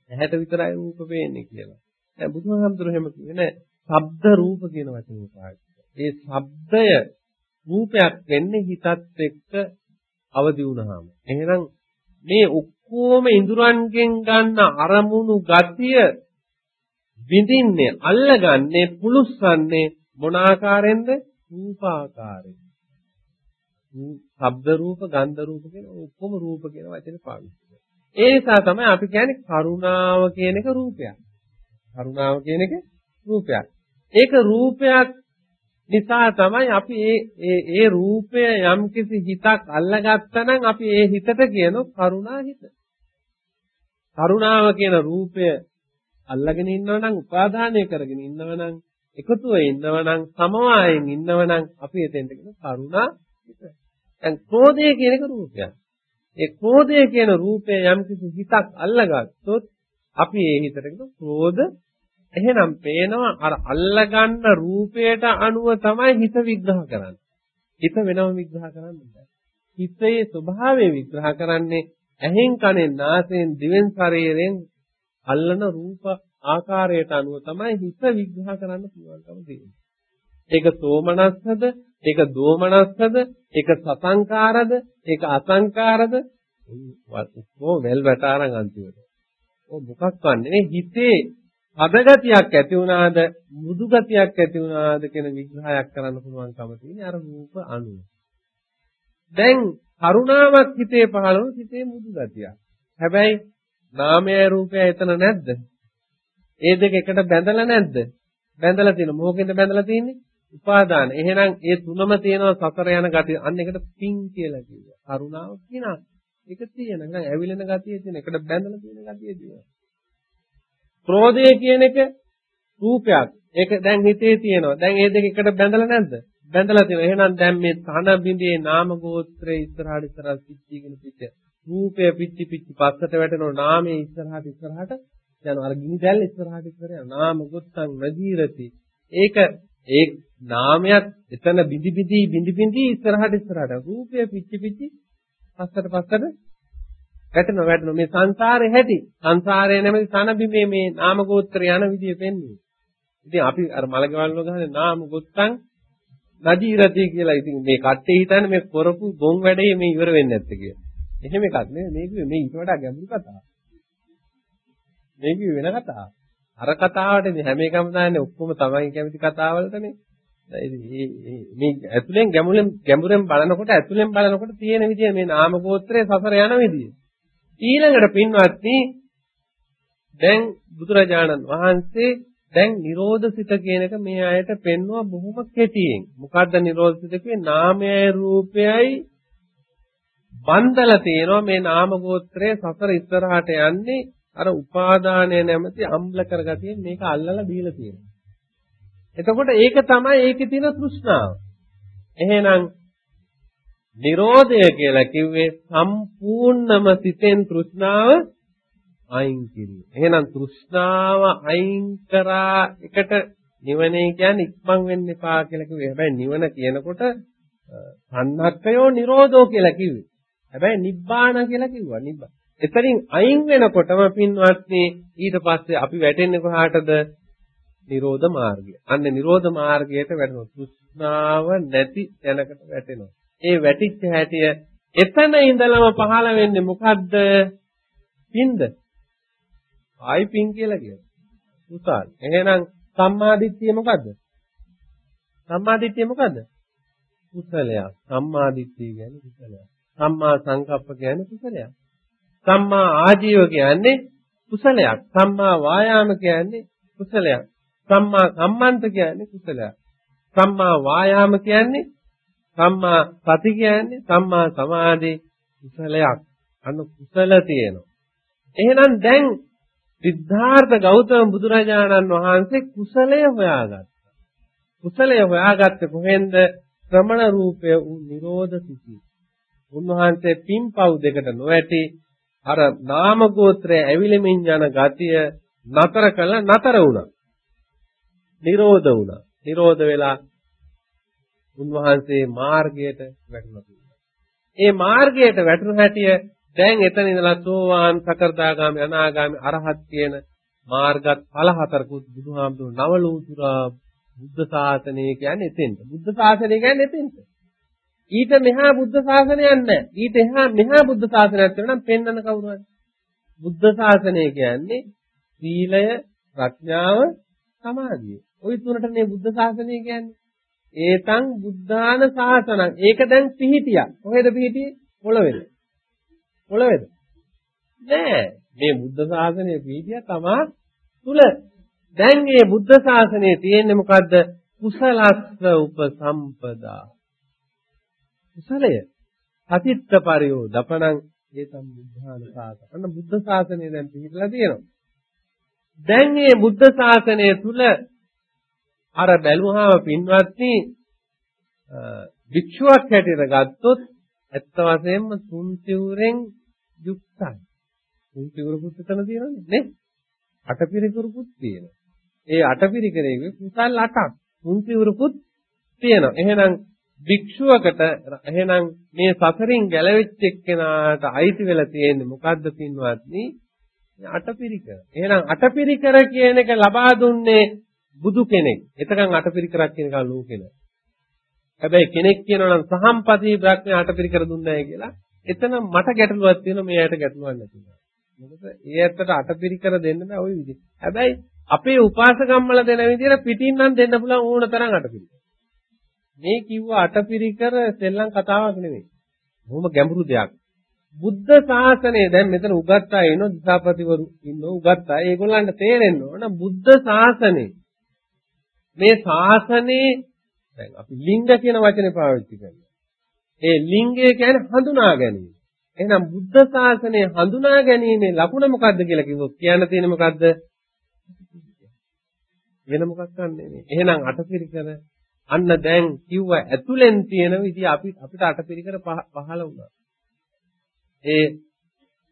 ඇහැට විතරයි රූප පේන්නේ කියලා. දැන් බුදුහාමුදුරුවෝ එහෙම කිව්වේ නෑ. ශබ්ද රූප කියන වචනේ පාවිච්චි ඒ ශබ්දය රූපයක් වෙන්නේ හිතත් එක්ක අවදි වුණාම. එහෙනම් මේ ඔක්කොම ඉඳුරන්ගෙන් ගන්න අරමුණු ගතිය විඳින්නේ අල්ලගන්නේ පුලුස්සන්නේ මොන ආකාරයෙන්ද රූපාකාරයෙන්. ශබ්ද රූප, ගන්ධ රූප කියන ඔක්කොම රූප කියන වචනේ පාවිච්චි කරනවා. ඒ නිසා තමයි අපි කියන්නේ කරුණාව කියන එක රූපයක්. කරුණාව කියන එක රූපයක්. ඒක රූපයක් නිසා තමයි අපි ඒ ඒ ඒ රූපය යම්කිසි හිතක් අල්ලගත්තා නම් අපි ඒ හිතට කියන කරුණා හිත. කරුණාව කියන රූපය අල්ලගෙන ඉන්නව නම් උපාදානය කරගෙන ඉන්නව නම් එකතුව ඉන්නව නම් සමவாயෙන් ඉන්නව නම් අපි එතෙන්ට කියන කරුණා හිත. දැන් ක්‍රෝධය කියන එක රූපයක්. ඒ ක්‍රෝධය කියන රූපය යම්කිසි හිතක් අල්ලගත්තොත් අපි ඒ හිතට කියන ක්‍රෝධ එහෙනම් පේනවා අර අල්ලගන්න රූපයට අනුව තමයි හිත විග්‍රහ කරන්නේ. හිත වෙනම විග්‍රහ කරන්න බෑ. හිතේ ස්වභාවය විග්‍රහ කරන්නේ ඇහෙන් කනෙන් නාසයෙන් දිවෙන් ශරීරයෙන් අල්ලන රූප ආකාරයට අනුව තමයි හිත විග්‍රහ කරන්න පුළුවන්කම තියෙන්නේ. ඒක සෝමනස්සද, ඒක දෝමනස්සද, ඒක සසංකාරද, ඒක අසංකාරද? ඔක්කොම වැල් වැටාරන් අන්තිමට. ඔය මොකක් වන්නේ හිතේ අදගතියක් ඇති වුණාද මෘදු ගතියක් ඇති වුණාද කියන විග්‍රහයක් කරන්න පුළුවන්කම තියෙන අර රූප අණුව. දැන් කරුණාවක් හිතේ පහළ වුණොත් හිතේ මෘදු ගතියක්. හැබැයි නාමය රූපය එතන නැද්ද? ඒ දෙක එකට බැඳලා නැද්ද? බැඳලා තියෙන මොකෙන්ද බැඳලා තියෙන්නේ? උපාදාන. එහෙනම් ඒ තුනම තියෙනවා සතර යන ගතිය. අන්න එකට පිං කියලා කියනවා. කරුණාව කියනවා. ඒක තියෙන. නිකන් ඇවිලෙන ගතිය තියෙන. එකට බැඳලා තියෙන ගතිය තියෙනවා. ක්‍රෝධය කියන එක රූපයක්. ඒක දැන් හිතේ තියෙනවා. දැන් මේ දෙක එකට බැඳලා නැද්ද? බැඳලා තියෙනවා. එහෙනම් දැන් මේ තන බිඳේ නාම ගෝත්‍රයේ ඉස්සරහට ඉස්සරහට පිච්චිගෙන පිච්ච. රූපය පිච්චි පිච්චි පස්සට වැටෙනවා. නාමයේ ඉස්සරහට ඉස්සරහට යනවා. අර ගිනි දැල් ඉස්සරහට ඉස්සරහට යනවා. නාම ගොත්තං නදීරති. ඒක ඒ නාමයක් එතන බිඳි බිඳි බිඳි බිඳි ඉස්සරහට ඉස්සරහට රූපය පිච්චි පිච්චි පස්සට පස්සට වැටෙනවා වැටෙනවා මේ සංසාරේ හැටි සංසාරේ නැමැති තනබිමේ මේ නාම ගෝත්‍ර යන විදිය පෙන්වන්නේ. ඉතින් අපි අර මලකවල් වල ගහන්නේ නාම ගොත්තං නදීරති කියලා. ඉතින් මේ කට්ටේ හිතන්නේ මේ කරපු ගොන් වැඩේ මේ ඉවර වෙන්නේ නැත්තේ කියලා. එහෙම එකක් නෙවෙයි මේක මේ ඊට වඩා ගැඹුරු කතාවක්. මේක වෙන කතාවක්. අර කතාවට හැම එකම දාන්නේ ඔක්කොම තමයි කැමති කතාවලටනේ. මේ ඇතුලෙන් ගැඹුරෙන් ගැඹුරෙන් බලනකොට ඇතුලෙන් බලනකොට තියෙන විදිය මේ නාම ගෝත්‍රයේ සසර යන විදිය. ඊළඟට පින්වත්නි දැන් බුදුරජාණන් වහන්සේ දැන් නිරෝධසිත කියන එක මේ අයට පෙන්වුවා බොහොම කෙටියෙන්. මොකද්ද නිරෝධසිත කියන්නේ? නාමයයි රූපයයි බන්දලා තියෙනවා මේ නාම ගෝත්‍රයේ සසර ඉස්සරහට යන්නේ අර උපාදානය නැමැති අම්ල කරගතියෙන් මේක අල්ලලා දීලා තියෙනවා. එතකොට ඒක තමයි ඒකේ තියෙන තෘෂ්ණාව. එහෙනම් නිරෝධය කියලා කිව්වේ සම්පූර්ණම සිතෙන් තෘෂ්ණාව අයින් කිරීම. එහෙනම් තෘෂ්ණාව අයින් කරා එකට නිවනේ කියන්නේ ඉක්මන් වෙන්න එපා කියලා කිව්වේ. හැබැයි නිවන කියනකොට සන්නක්කයෝ නිරෝධෝ කියලා කිව්වේ. හැබැයි නිබ්බාන කියලා කිව්වා. නිබ්බා. එතනින් අයින් වෙනකොටම පින්වත්නි ඊට පස්සේ අපි වැටෙන්නේ කොහාටද? නිරෝධ මාර්ගය. අන්න නිරෝධ මාර්ගයට වැටෙනවා. තෘෂ්ණාව නැති තැනකට වැටෙනවා. ඒ වැටිච්ච හැටිය එතන ඉඳලම පහළ වෙන්නේ මොකද්ද? පින්ද. ආයි පින් කියලා කියනවා. කුසල්. එහෙනම් සම්මාදිට්ඨිය මොකද්ද? සම්මාදිට්ඨිය මොකද්ද? කුසලයක්. සම්මාදිට්ඨිය කියන්නේ කුසලයක්. සම්මා සංකප්ප කියන්නේ කුසලයක්. සම්මා ආජීව කියන්නේ කුසලයක්. සම්මා වායාම කියන්නේ කුසලයක්. සම්මා සම්මන්ත කියන්නේ කුසලයක්. සම්මා වායාම කියන්නේ සම්මා සති කියන්නේ සම්මා සමාධි කුසලයක්. අන්න කුසල තියෙනවා. එහෙනම් දැන් සිද්ධාර්ථ ගෞතම බුදුරජාණන් වහන්සේ කුසලය හොයාගත්තා. කුසලය හොයාගත්තේ කොහෙන්ද? ශ්‍රමණ රූපය වූ නිරෝධ සිටි. උන්වහන්සේ පින්පව් දෙකට නොඇටි අර නාම ගෝත්‍රය ඇවිලෙමින් යන ගතිය නතර කළ නතර වුණා. නිරෝධ වුණා. නිරෝධ වෙලා උන්වහන්සේ මාර්ගයට වැටුණා. ඒ මාර්ගයට වැටුණු හැටිය දැන් එතන ඉඳලා සෝවාන් සකර්දාගාමි අනාගාමි අරහත් කියන මාර්ගත් ඵල හතරකුත් බුදුහාමුදුරු නවලෝතුරා බුද්ධ ශාසනය කියන්නේ එතෙන්ට. බුද්ධ ශාසනය කියන්නේ එතෙන්ට. ඊට මෙහා බුද්ධ ශාසනයක් නැහැ. ඊට එහා මෙහා බුද්ධ ශාසනයක් තියෙනවා නම් පෙන්වන්න කවුරුහරි. බුද්ධ ශාසනය කියන්නේ සීලය, ප්‍රඥාව, සමාධිය. ওই තුනට මේ බුද්ධ ශාසනය කියන්නේ. ඒතං බුද්ධාන ශාසනං. ඒක දැන් පිහිටියා. කොහෙද පිහිටියේ? පොළොවේද? පොළොවේද? නෑ. මේ බුද්ධ ශාසනය පිහිටියා තමා තුල. දැන් මේ බුද්ධ ශාසනයේ තියෙන්නේ මොකද්ද? කුසලස්ස උපසම්පදා. කුසලය. සතිත්ත පරියෝ දපණං ඒතම් බුද්ධාන ශාසන. අන්න බුද්ධ ශාසනය දැන් පිහිටලා තියෙනවා. දැන් මේ බුද්ධ ශාසනය තුල අර බැලුවාම පින්වත්නි වික්ෂුවක් හැටියට ගත්තොත් ඇත්ත වශයෙන්ම තුන් සිවුරෙන් යුක්තයි. තුන් සිවුරකුත් එතන තියෙනවනේ නේ? අටපිරිකරුකුත් තියෙනවා. ඒ අටපිරිකරේ කුසල් අටක් තුන් සිවුරකුත් තියෙනවා. එහෙනම් භික්ෂුවකට එහෙනම් මේ සසරින් ගැලවෙච්ච එක්කෙනාට අයිති වෙලා තියෙන්නේ මොකද්ද පින්වත්නි? අටපිරිකර. එහෙනම් අටපිරිකර කියන එක ලබා දුන්නේ බුදු කෙනෙක්. එතකන් අටපිරිකරක් කියන එක ලෝකේ නෑ. හැබැයි කෙනෙක් කියනවා නම් සහම්පති බ්‍රහ්මයා අටපිරිකර දුන්නේ නැහැ කියලා. එතන මට ගැටලුවක් තියෙනවා මේ ඇයට ගැටලුවක් නැතිනවා. මොකද ඒ ඇත්තට අටපිරිකර දෙන්න බෑ ওই විදිහ. හැබැයි අපේ උපාසකම්මල දෙන විදිහට පිටින් නම් දෙන්න පුළුවන් ඕන තරම් අටපිරිකර. මේ කිව්ව අටපිරිකර සෙල්ලම් කතාවක් නෙවෙයි. බොහොම ගැඹුරු දෙයක්. බුද්ධ ශාසනය දැන් මෙතන උගත් අය ඉන්නෝ දිසාපතිවරු ඉන්නෝ උගත් අය ඒගොල්ලන්ට තේරෙන්න ඕන බුද්ධ ශාසනය මේ ශාසනයේ දැන් අපි ලිංග කියන වචනේ පාවිච්චි කරනවා. ඒ ලිංගය කියන්නේ හඳුනා ගැනීම. එහෙනම් බුද්ධ ශාසනය හඳුනා ගැනීමේ ලකුණ මොකද්ද කියලා කිව්වොත් කියන්න තියෙන්නේ මොකද්ද? වෙන මොකක් නෙමෙයි. එහෙනම් අටපිරිකර අන්න දැන් කිව්ව ඇතුලෙන් තියෙන විදිහ අපි අපිට අටපිරිකර පහළ වුණා. ඒ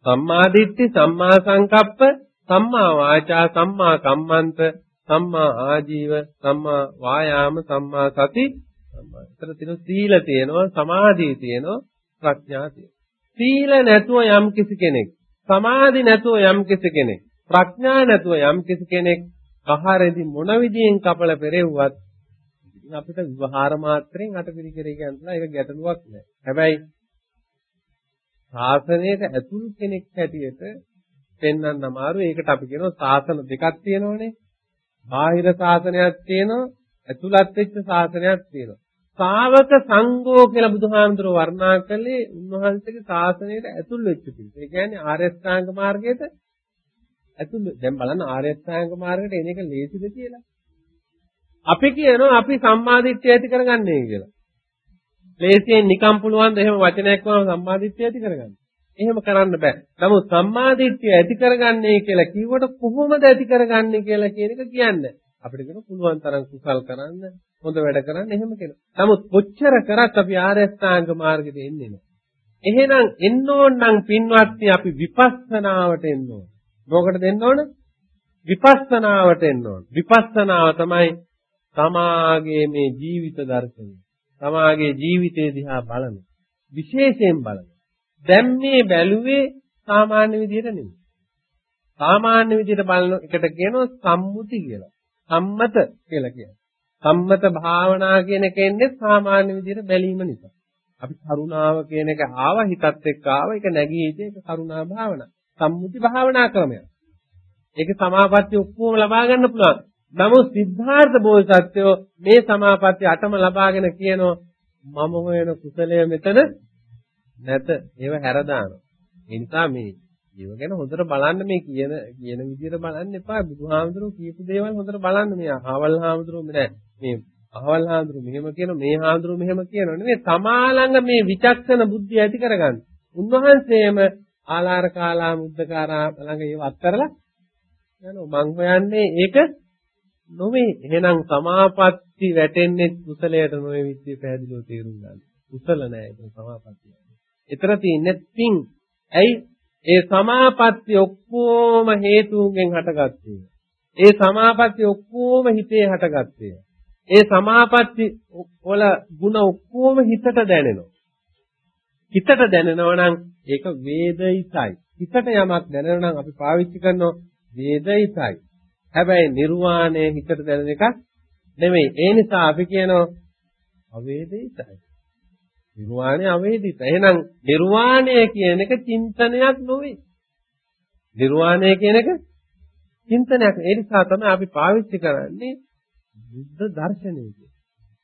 සම්මාදිට්ඨි සම්මා සංකප්ප සම්මා වාචා සම්මා කම්මන්ත සම්මා ආජීව සම්මා වායාම සම්මා සති සම්මා. ඒතර තියෙන සීල තියෙනවා සමාධිය තියෙනවා ප්‍රඥා තියෙනවා. සීල නැතුව යම් කිසි කෙනෙක් සමාධි නැතුව යම් කිසි කෙනෙක් ප්‍රඥා නැතුව යම් කිසි කෙනෙක් කහරෙදි මොන විදියෙන් කපල පෙරෙව්වත් අපිට විවහාර මාත්‍රෙන් අටපිරිකරේ කියන්නවා ඒක ගැටලුවක් නෑ. හැබැයි ශාසනයට ඇතුල් කෙනෙක් හැටියට පෙන්වන්න අමාරු. ඒකට අපි කියනවා ශාසන දෙකක් තියෙනවනේ. බාහිර ශාසනයක් තියෙනවා, ඇතුළත් වෙච්ච ශාසනයක් තියෙනවා. ශාවක සංඝෝ කියලා බුදුහාමුදුරුවෝ වර්ණනා කළේ උන්වහන්සේගේ ශාසනයට ඇතුල් වෙච්ච පිරිස. ඒ කියන්නේ ආර්ය ශ්‍රාංග මාර්ගයට ඇතුල් දැන් බලන්න ආර්ය ශ්‍රාංග මාර්ගයට එන එක ලේසිද කියලා. අපි කියනවා අපි සම්මාදිට්ඨිය ඇති කරගන්නේ කියලා. ලේසියෙන් නිකම් පුළුවන් ද එහෙම වචනයක් වම සම්මාදිට්ඨිය ඇති කරගන්න. එහෙම කරන්න බෑ. නමුත් සම්මාදිට්ඨිය ඇති කරගන්නේ කියලා කිව්වට කොහොමද ඇති කරගන්නේ කියලා කියන එක කියන්නේ. අපිට කියන පුළුවන් තරම් කුසල් කරන්න, හොඳ වැඩ කරන්න එහෙම කියනවා. නමුත් කොච්චර කරත් අපි ආර්යස්ථාංග මාර්ගෙට එන්නේ නැහැ. එහෙනම් එන්න ඕන නම් පින්වත්නි අපි විපස්සනාවට එන්න ඕන. මොකටද එන්න ඕන? විපස්සනාවට එන්න ඕන. විපස්සනාව තමයි තමාගේ මේ ජීවිත දර්ශනය. තමාගේ ජීවිතය දිහා බලන. විශේෂයෙන් බලන. දැන් මේ බැලුවේ සාමාන්‍ය විදිහට නෙමෙයි. සාමාන්‍ය විදිහට බලන එකට කියනවා සම්මුති කියලා. සම්මත කියලා කියනවා. සම්මත භාවනා කියන එක එන්නේ සාමාන්‍ය විදිහට බැලීම නිසා. අපි කරුණාව කියන එක ආව හිතත් එක්ක ආව ඒක නැගී හිතේ ඒක කරුණා භාවනා. සම්මුති භාවනා ක්‍රමයක්. ඒක සමාපatti ඔක්කොම ලබා ගන්න පුළුවන්. නමුත් සිද්ධාර්ථ බෝසත්ත්වෝ මේ සමාපatti අටම ලබාගෙන කියනවා මම හොයන කුසලය මෙතන නැත ඒව හැර දානවා. ඒ නිසා මේ ඒව ගැන හොඳට බලන්න මේ කියන කියන විදිහට බලන්න එපා. බුදුහාමුදුරුවෝ කියපු දේවල් හොඳට බලන්න මේ ආවල් හාමුදුරුවෝ නෑ මේ අහවල් හාඳුරු මෙහෙම කියන මේ හාඳුරු මෙහෙම කියනව නෙවෙයි තමා ළඟ මේ විචක්ෂණ බුද්ධිය ඇති කරගන්න. උන්වහන්සේම ආලාර කාලා මුද්දකාරා ළඟ ඒව අත්තරලා යනවා. මං හොයන්නේ ඒක නොවේ. එහෙනම් සමාපatti වැටෙන්නේ කුසලයට නොවේ විද්‍ය පැහැදිලිව තේරුම් ගන්න. කුසල නෑ ඒක සමාපත්තිය. ඊතර තියෙන්නේ පිං. ඇයි ඒ සමාපatti ඔක්කොම හේතුන්ගෙන් හටගත්තේ. ඒ සමාපatti ඔක්කොම හිතේ හටගත්තේ. ඒ සමාපatti වල ಗುಣ ඔක්කොම හිතට දැනෙනවා. හිතට දැනෙනවා නම් ඒක වේදිතයි. හිතට යමක් දැනෙනවා නම් අපි පාවිච්චි කරනවා වේදිතයි. හැබැයි නිර්වාණය හිතට දැනෙන එකක් නෙමෙයි. ඒ නිසා අපි කියනවා අවේදිතයි. නිර්වාණය අවේදිත. එහෙනම් නිර්වාණය කියන එක චින්තනයක් නොවේ. නිර්වාණය කියන එක චින්තනයක්. ඒ නිසා තමයි අපි පාවිච්චි කරන්නේ බුද්ධ දර්ශනය කියන.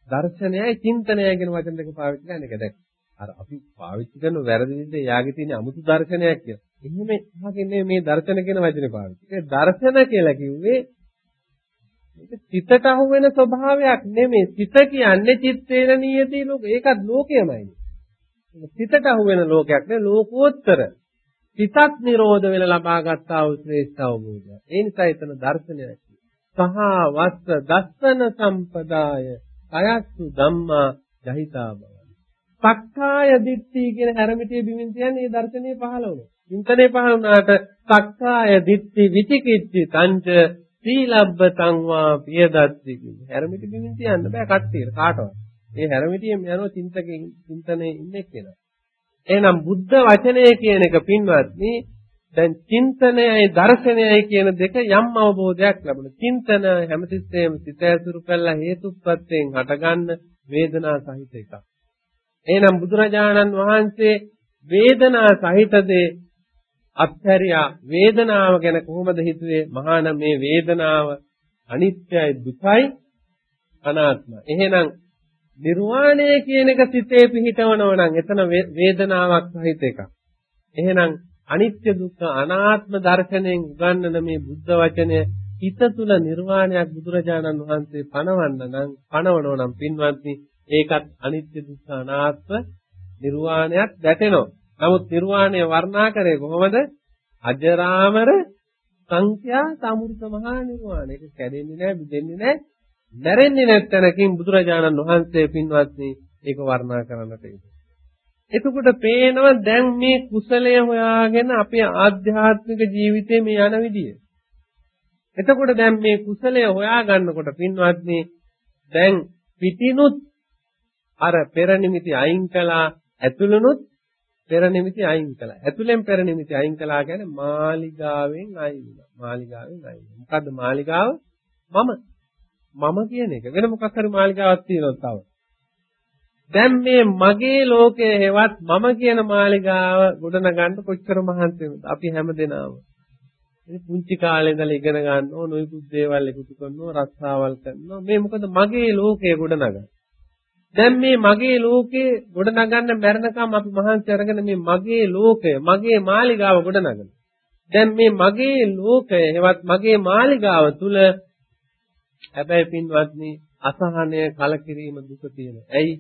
දර්ශනයයි චින්තනයයි කියන වචන දෙක පාවිච්චි කරන එක දැක්ක. අර අපි පාවිච්චි කරන වැරදි විදිහට යාගේ තියෙන අමුතු දර්ශනයක් කියලා. එහෙම අහගෙන මේ දර්ශන කියන වචනේ පාවිච්චි. ඒ දර්ශන කියලා කිව්වේ මේක සිතට අහු වෙන ස්වභාවයක් නෙමෙයි. සිත කියන්නේ චිත්තේන නියති ලෝක. ඒකත් ලෝකයමයි. සිතට අහු වෙන ලෝකයක් නේ ලෝකෝත්තර. සිතත් නිරෝධ වෙන ලබා ගන්නා වූ ශ්‍රේෂ්ඨ අවබෝධය. ඒ නිසා එතන දර්ශනයක්. සහ වස්ස දස්සන සම්පදාය අයස්සු ධම්මා ජහිතා බව. සක්කාය දිට්ඨිය කියන හැරමිටිය බිමින් කියන්නේ මේ දර්ශනීය පහළ වුණා. චින්තනයේ පහළ වුණාට සක්කාය දිට්ඨි විචිකිච්ඡි තංච සීලබ්බතං වා පියදත්ති කියන හැරමිටි බිමින් තියන්න බෑ කට්ටියට කාටවත්. මේ හැරමිටියෙන් යනවා චින්තකෙන් චින්තනයේ ඉන්නේ කියලා. එහෙනම් බුද්ධ වචනය කියන එක පින්වත්නි දැන් චින්තනයයි දර්ශනයයි කියන දෙක යම් අවබෝධයක් ලැබුණා. චින්තන හැමතිස්සෙම සිත ඇසුරු කළා හේතුප්‍රත්‍යයෙන් හටගන්න වේදනා සහිත එකක්. එහෙනම් බුදුරජාණන් වහන්සේ වේදනා සහිත දේ අත්හැරියා. වේදනාව ගැන කොහොමද හිතුවේ? මහාන මේ වේදනාව අනිත්‍යයි දුකයි අනාත්මයි. එහෙනම් නිර්වාණය කියන එක සිතේ පිහිටවනව නම් එතන වේදනාවක් සහිත එකක්. එහෙනම් අනිත්‍ය දුක්ඛ අනාත්ම දර්ශනයෙන් උගන්වන මේ බුද්ධ වචනය හිත තුල නිර්වාණයක් බුදුරජාණන් වහන්සේ පනවන්න නම් පනවනෝ නම් පින්වත්නි ඒකත් අනිත්‍ය දුක්ඛ අනාත්ම නිර්වාණයක් දැටෙනවා. නමුත් නිර්වාණය වර්ණනා කරේ කොහොමද? අජරාමර සංඛ්‍යා සමුර්ථ මහා නිර්වාණය. ඒක කැඩෙන්නේ නැහැ, බිඳෙන්නේ නැහැ, නැරෙන්නේ නැත්නකින් බුදුරජාණන් වහන්සේ පින්වත්නි ඒක වර්ණනා කරන්නට එතකොට පේනවා දැන් මේ කුසලය හොයාගෙන අපේ ආධ්‍යාත්මික ජීවිතේ මේ යන විදිය. එතකොට දැන් මේ කුසලය හොයා ගන්නකොට පින්වත්නි දැන් පිටිනුත් අර පෙර නිමිති අයින් කළා ඇතුළනුත් පෙර නිමිති අයින් කළා. ඇතුළෙන් පෙර නිමිති අයින් කළා කියන්නේ මාලිගාවෙන් අයින් වුණා. මාලිගාවෙන් අයින්. මොකද්ද මාලිගාව? මම. මම කියන එක. වෙන මොකක් හරි මාලිගාවක් තියෙනවද තව? දැන් මේ මගේ ලෝකයේ හෙවත් මම කියන මාලිගාව ගොඩනගන්න කොච්චර මහන්සි වෙනවද? අපි හැමදෙනාම. ඉතින් පුංචි කාලේ ඉඳලා ඉගෙන ගන්න ඕන නොයෙකුත් දේවල් එකතු කරනවා, රස්සාවල් කරනවා. මේ මොකද මගේ ලෝකය ගොඩනගන්නේ. දැන් මේ මගේ ලෝකේ ගොඩනගන්න මැරෙනකම් අපි මහන්සි අරගෙන මේ මගේ ලෝකය, මගේ මාලිගාව ගොඩනගන. දැන් මේ මගේ ලෝකය, හෙවත් මගේ මාලිගාව තුල හැබැයි පින්වත්නි අසහනය, කලකිරීම, දුක තියෙනවා. ඇයි?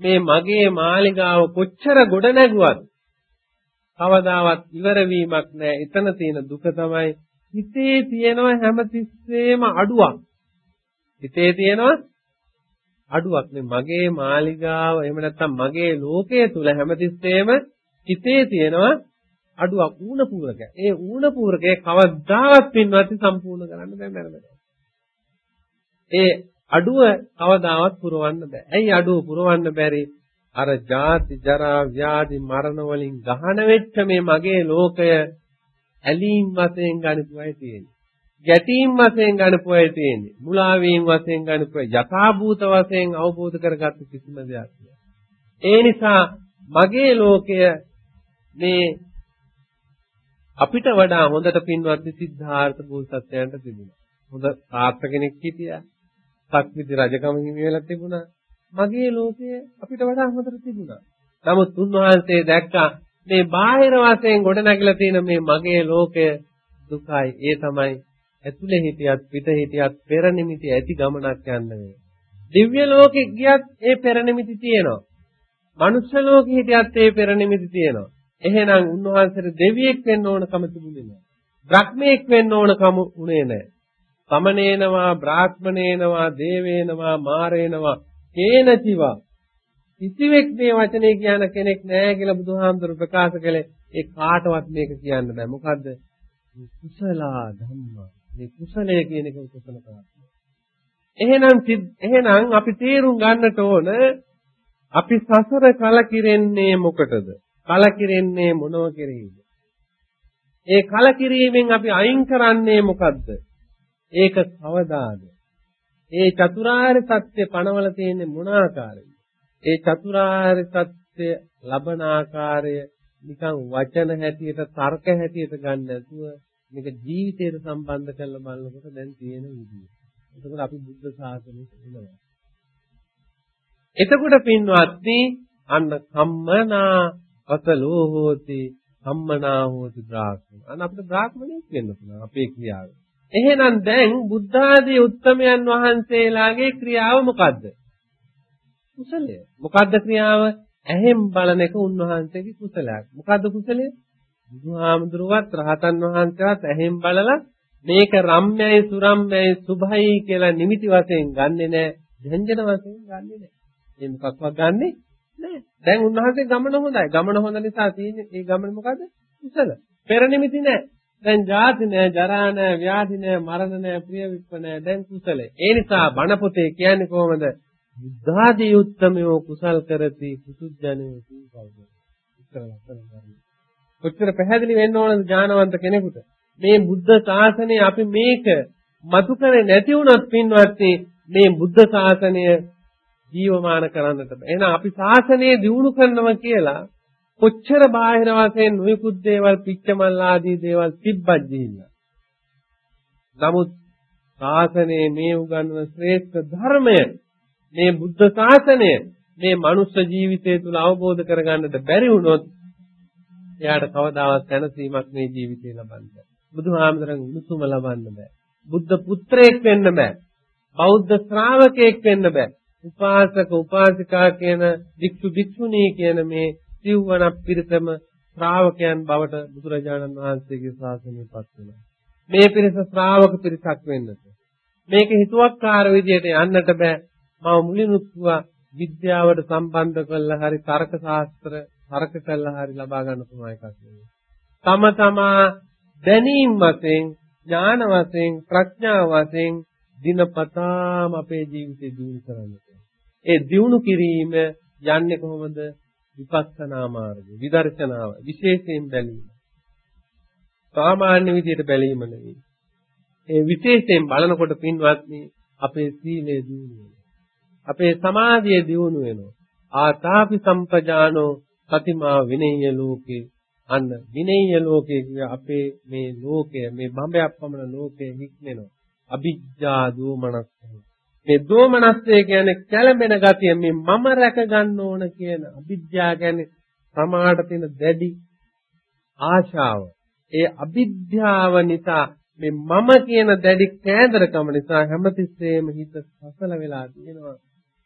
මේ මගේ මාලිගාව කොච්චර ගොඩනැගුවත් කවදාවත් ඉවර වීමක් නැහැ. එතන තියෙන දුක තමයි හිතේ තියෙනව හැමතිස්සෙම අඩුවක්. හිතේ තියෙනවා අඩුවක් නේ මගේ මාලිගාව එහෙම නැත්නම් මගේ ලෝකයේ තුල හැමතිස්සෙම හිතේ තියෙනවා අඩුවක් ඌණ පූරක. ඒ ඌණ පූරකේ කවදාවත් පින්වත් සම්පූර්ණ කරන්න බෑ මරණය. ඒ අඩුව කවදාවත් පුරවන්න බෑ. ඇයි අඩුව පුරවන්න බැරි? අර ජාති ජරා ව්‍යාධි මරණ වලින් ගහන වෙච්ච මේ මගේ ලෝකය ඇලීම් වශයෙන් ගනිපුවයි තියෙන්නේ. ගැටීම් වශයෙන් ගන්නපු අය තියෙන්නේ. මුලාවීම් වශයෙන් ගන්නපු අය යථාභූත වශයෙන් අවබෝධ කරගත්ත කිසිම දෙයක් ඒ නිසා මගේ ලෝකය මේ අපිට වඩා හොඳට පින්වත් සිද්ධාර්ථ බෝසත්යන්ට තිබුණා. හොඳ තාත්ත කෙනෙක් හිටියා. සක්විති රජකම හිමි වෙලා තිබුණා. මගේ ලෝකය අපිට වඩා හොඳට තිබුණා. නමුත් උන්වහන්සේ දැක්කා මේ බාහිර වශයෙන් ගොඩනැගිලා තියෙන මේ මගේ ලෝකය දුකයි. ඒ තමයි ඇතුලේ හිටියත් පිට හිටියත් පෙර නිමිති ඇති ගමනක් යන්න වේ. දිව්‍ය ලෝකෙ ගියත් ඒ පෙර නිමිති තියෙනවා. මනුෂ්‍ය ලෝකෙ හිටියත් ඒ පෙර නිමිති තියෙනවා. එහෙනම් උන්වහන්සේට දෙවියෙක් වෙන්න ඕන කම තිබුණේ නැහැ. බ්‍රහ්මයෙක් වෙන්න ඕන කම උනේ නැහැ. සමනේනවා, බ්‍රාහ්මණේනවා, දේවේනවා, මාරේනවා, කේනචිවා කිසිවෙක් මේ වචනේ කියන කෙනෙක් නැහැ කියලා බුදුහාමුදුරු ප්‍රකාශ කළේ ඒ කාටවත් මේක කියන්න බෑ. මොකද්ද? කුසලා ධම්මා. මේ කුසලය කියන එක කුසල කාර්යය. එහෙනම් එහෙනම් අපි තේරුම් ගන්නට ඕන අපි සසර කලකිරෙන්නේ මොකටද? කලකිරෙන්නේ මොනව කෙරෙහිද? ඒ කලකිරීමෙන් අපි අයින් කරන්නේ මොකද්ද? ඒක කවදාද? ඒ චතුරාර්ය සත්‍ය පණවල තියෙන මොන ආකාරයද? ඒ චතුරාර්ය සත්‍ය ලබන ආකාරය නිකන් වචන හැටියට තර්ක හැටියට ගන්න නැතුව මේක ජීවිතයට සම්බන්ධ කරලා බලනකොට දැන් තියෙන විදිය. එතකොට අපි බුද්ධ ශාසනයට එනවා. එතකොට පින්වත්නි අන්න කම්මනා අසලෝ හෝති කම්මනා හෝති බ්‍රාහ්මණ. අන්න අපිට බ්‍රාහ්මණයෙක් වෙන්න පුළුවන් අපේ ක්‍රියාව. එහෙනම් දැන් බුද්ධ ආදී උත්තමයන් වහන්සේලාගේ ක්‍රියාව මොකද්ද? කුසලය. මොකද්ද ක්‍රියාව? ඇහෙන් බලන එක උන්වහන්සේගේ කුසලයක්. මොකද්ද කුසලය? බුදුහාමුදුරුවත් රහතන් වහන්සේවත් ඇහෙන් බලලා මේක රම්‍යයි සුරම්‍යයි සුභයි කියලා නිමිති වශයෙන් ගන්නෙ නෑ. ව්‍යංජන වශයෙන් ගන්නෙ නෑ. මේ මොකක්වත් ගන්නෙ නෑ. දැන් උන්වහන්සේ ගමන හොඳයි. ගමන හොඳ නිසා තියෙන්නේ ඒ ගමන මොකද? කුසල. පෙර නිමිති නෑ. දැන් ජාති නෑ, ජරා නෑ, ව්‍යාධි නෑ, මරණ නෑ, ප්‍රිය විප්ප නෑ. දැන් කුසලයි. ඒ නිසා බණ පොතේ කියන්නේ කොහොමද? බුද්ධාදී උත්තමයෝ කුසල් කරති කුසුජ්ජනෝ සීකල්ප. උත්තර ලක්ෂණ කරන්නේ. කොච්චර පැහැදිලි වෙන්න ඕනද ඥානවන්ත කෙනෙකුට? මේ බුද්ධ ශාසනය අපි මේක මතු කරේ නැති වුණත් පින්වත්නි මේ බුද්ධ ශාසනය ජීවමාන කරන්නට බෑ. එහෙනම් අපි ශාසනය දියුණු කරනවා කියලා කොච්චර බාහිර වශයෙන් නුයිකුත් දේවල් පිච්චමල් ආදී දේවල් තිබ්බත් ගිහිල්ලා. නමුත් ශාසනයේ මේ උගන්වන ශ්‍රේෂ්ඨ ධර්මය මේ බුද්ධ ශාසනය මේ මනුෂ්‍ය ජීවිතය තුළ අවබෝධ කරගන්නට බැරි වුණොත් එයාට කවදාවත් දැනසීමක් මේ ජීවිතේ ලබන්න බෑ. බුදුහාමරන් උණුසුම ලබන්න බෑ. බුද්ධ පුත්‍රයෙක් වෙන්න බෑ. බෞද්ධ ශ්‍රාවකයෙක් වෙන්න බෑ. උපාසක උපාසිකා කියන වික්ෂු වික්ෂුණී කියන මේ සිව්වන පිරිසම ශ්‍රාවකයන් බවට බුදුරජාණන් වහන්සේගේ ශාසනයපත් වෙනවා. මේ පිරිස ශ්‍රාවක පිරිසක් වෙන්නට. මේක හිතුවක්කාර විදියට යන්නට බෑ. මම මුලිනුත් විද්‍යාවට සම්බන්ධ කරලා හරි තර්ක ශාස්ත්‍ර තර්ක කළා හරි ලබා ගන්න පුළුවන් එකක් නෙවෙයි. තම තමා දැනීම් වශයෙන් ඥාන වශයෙන් ප්‍රඥා වශයෙන් දිනපතාම අපේ ජීවිතේ දියුණු කරන්නට. ඒ දියුණු කිරීම යන්නේ කොහොමද? විපස්සනා මාර්ගය, විදර්ශනාව, විශේෂයෙන් බැලීම. සාමාන්‍ය විදිහට බැලීම නෙවෙයි. ඒ විශේෂයෙන් බලනකොට පින්වත්නි අපේ සීලය දියුණු වෙනවා. අපේ සමාධිය දියුණු වෙනවා. ආතාපි සම්පජානෝ සතිමා විනය්‍ය ලෝකේ අන්න විනය්‍ය ලෝකේ කිය අපේ මේ ලෝකය මේ බඹයක් පමණ ලෝකය හික්මෙනවා. අවිජ්ජා දෝමනස් මේ දෝමනස්ය කියන්නේ කැළඹෙන ගතිය මේ මම රැක ගන්න ඕන කියන අවිජ්ජා කියන්නේ සමාහට තියෙන දැඩි ආශාව. ඒ අවිද්‍යාව නිසා මේ මම කියන දැඩි කෑදරකම නිසා හැමතිස්සෙම හිත සසල වෙලා තියෙනවා.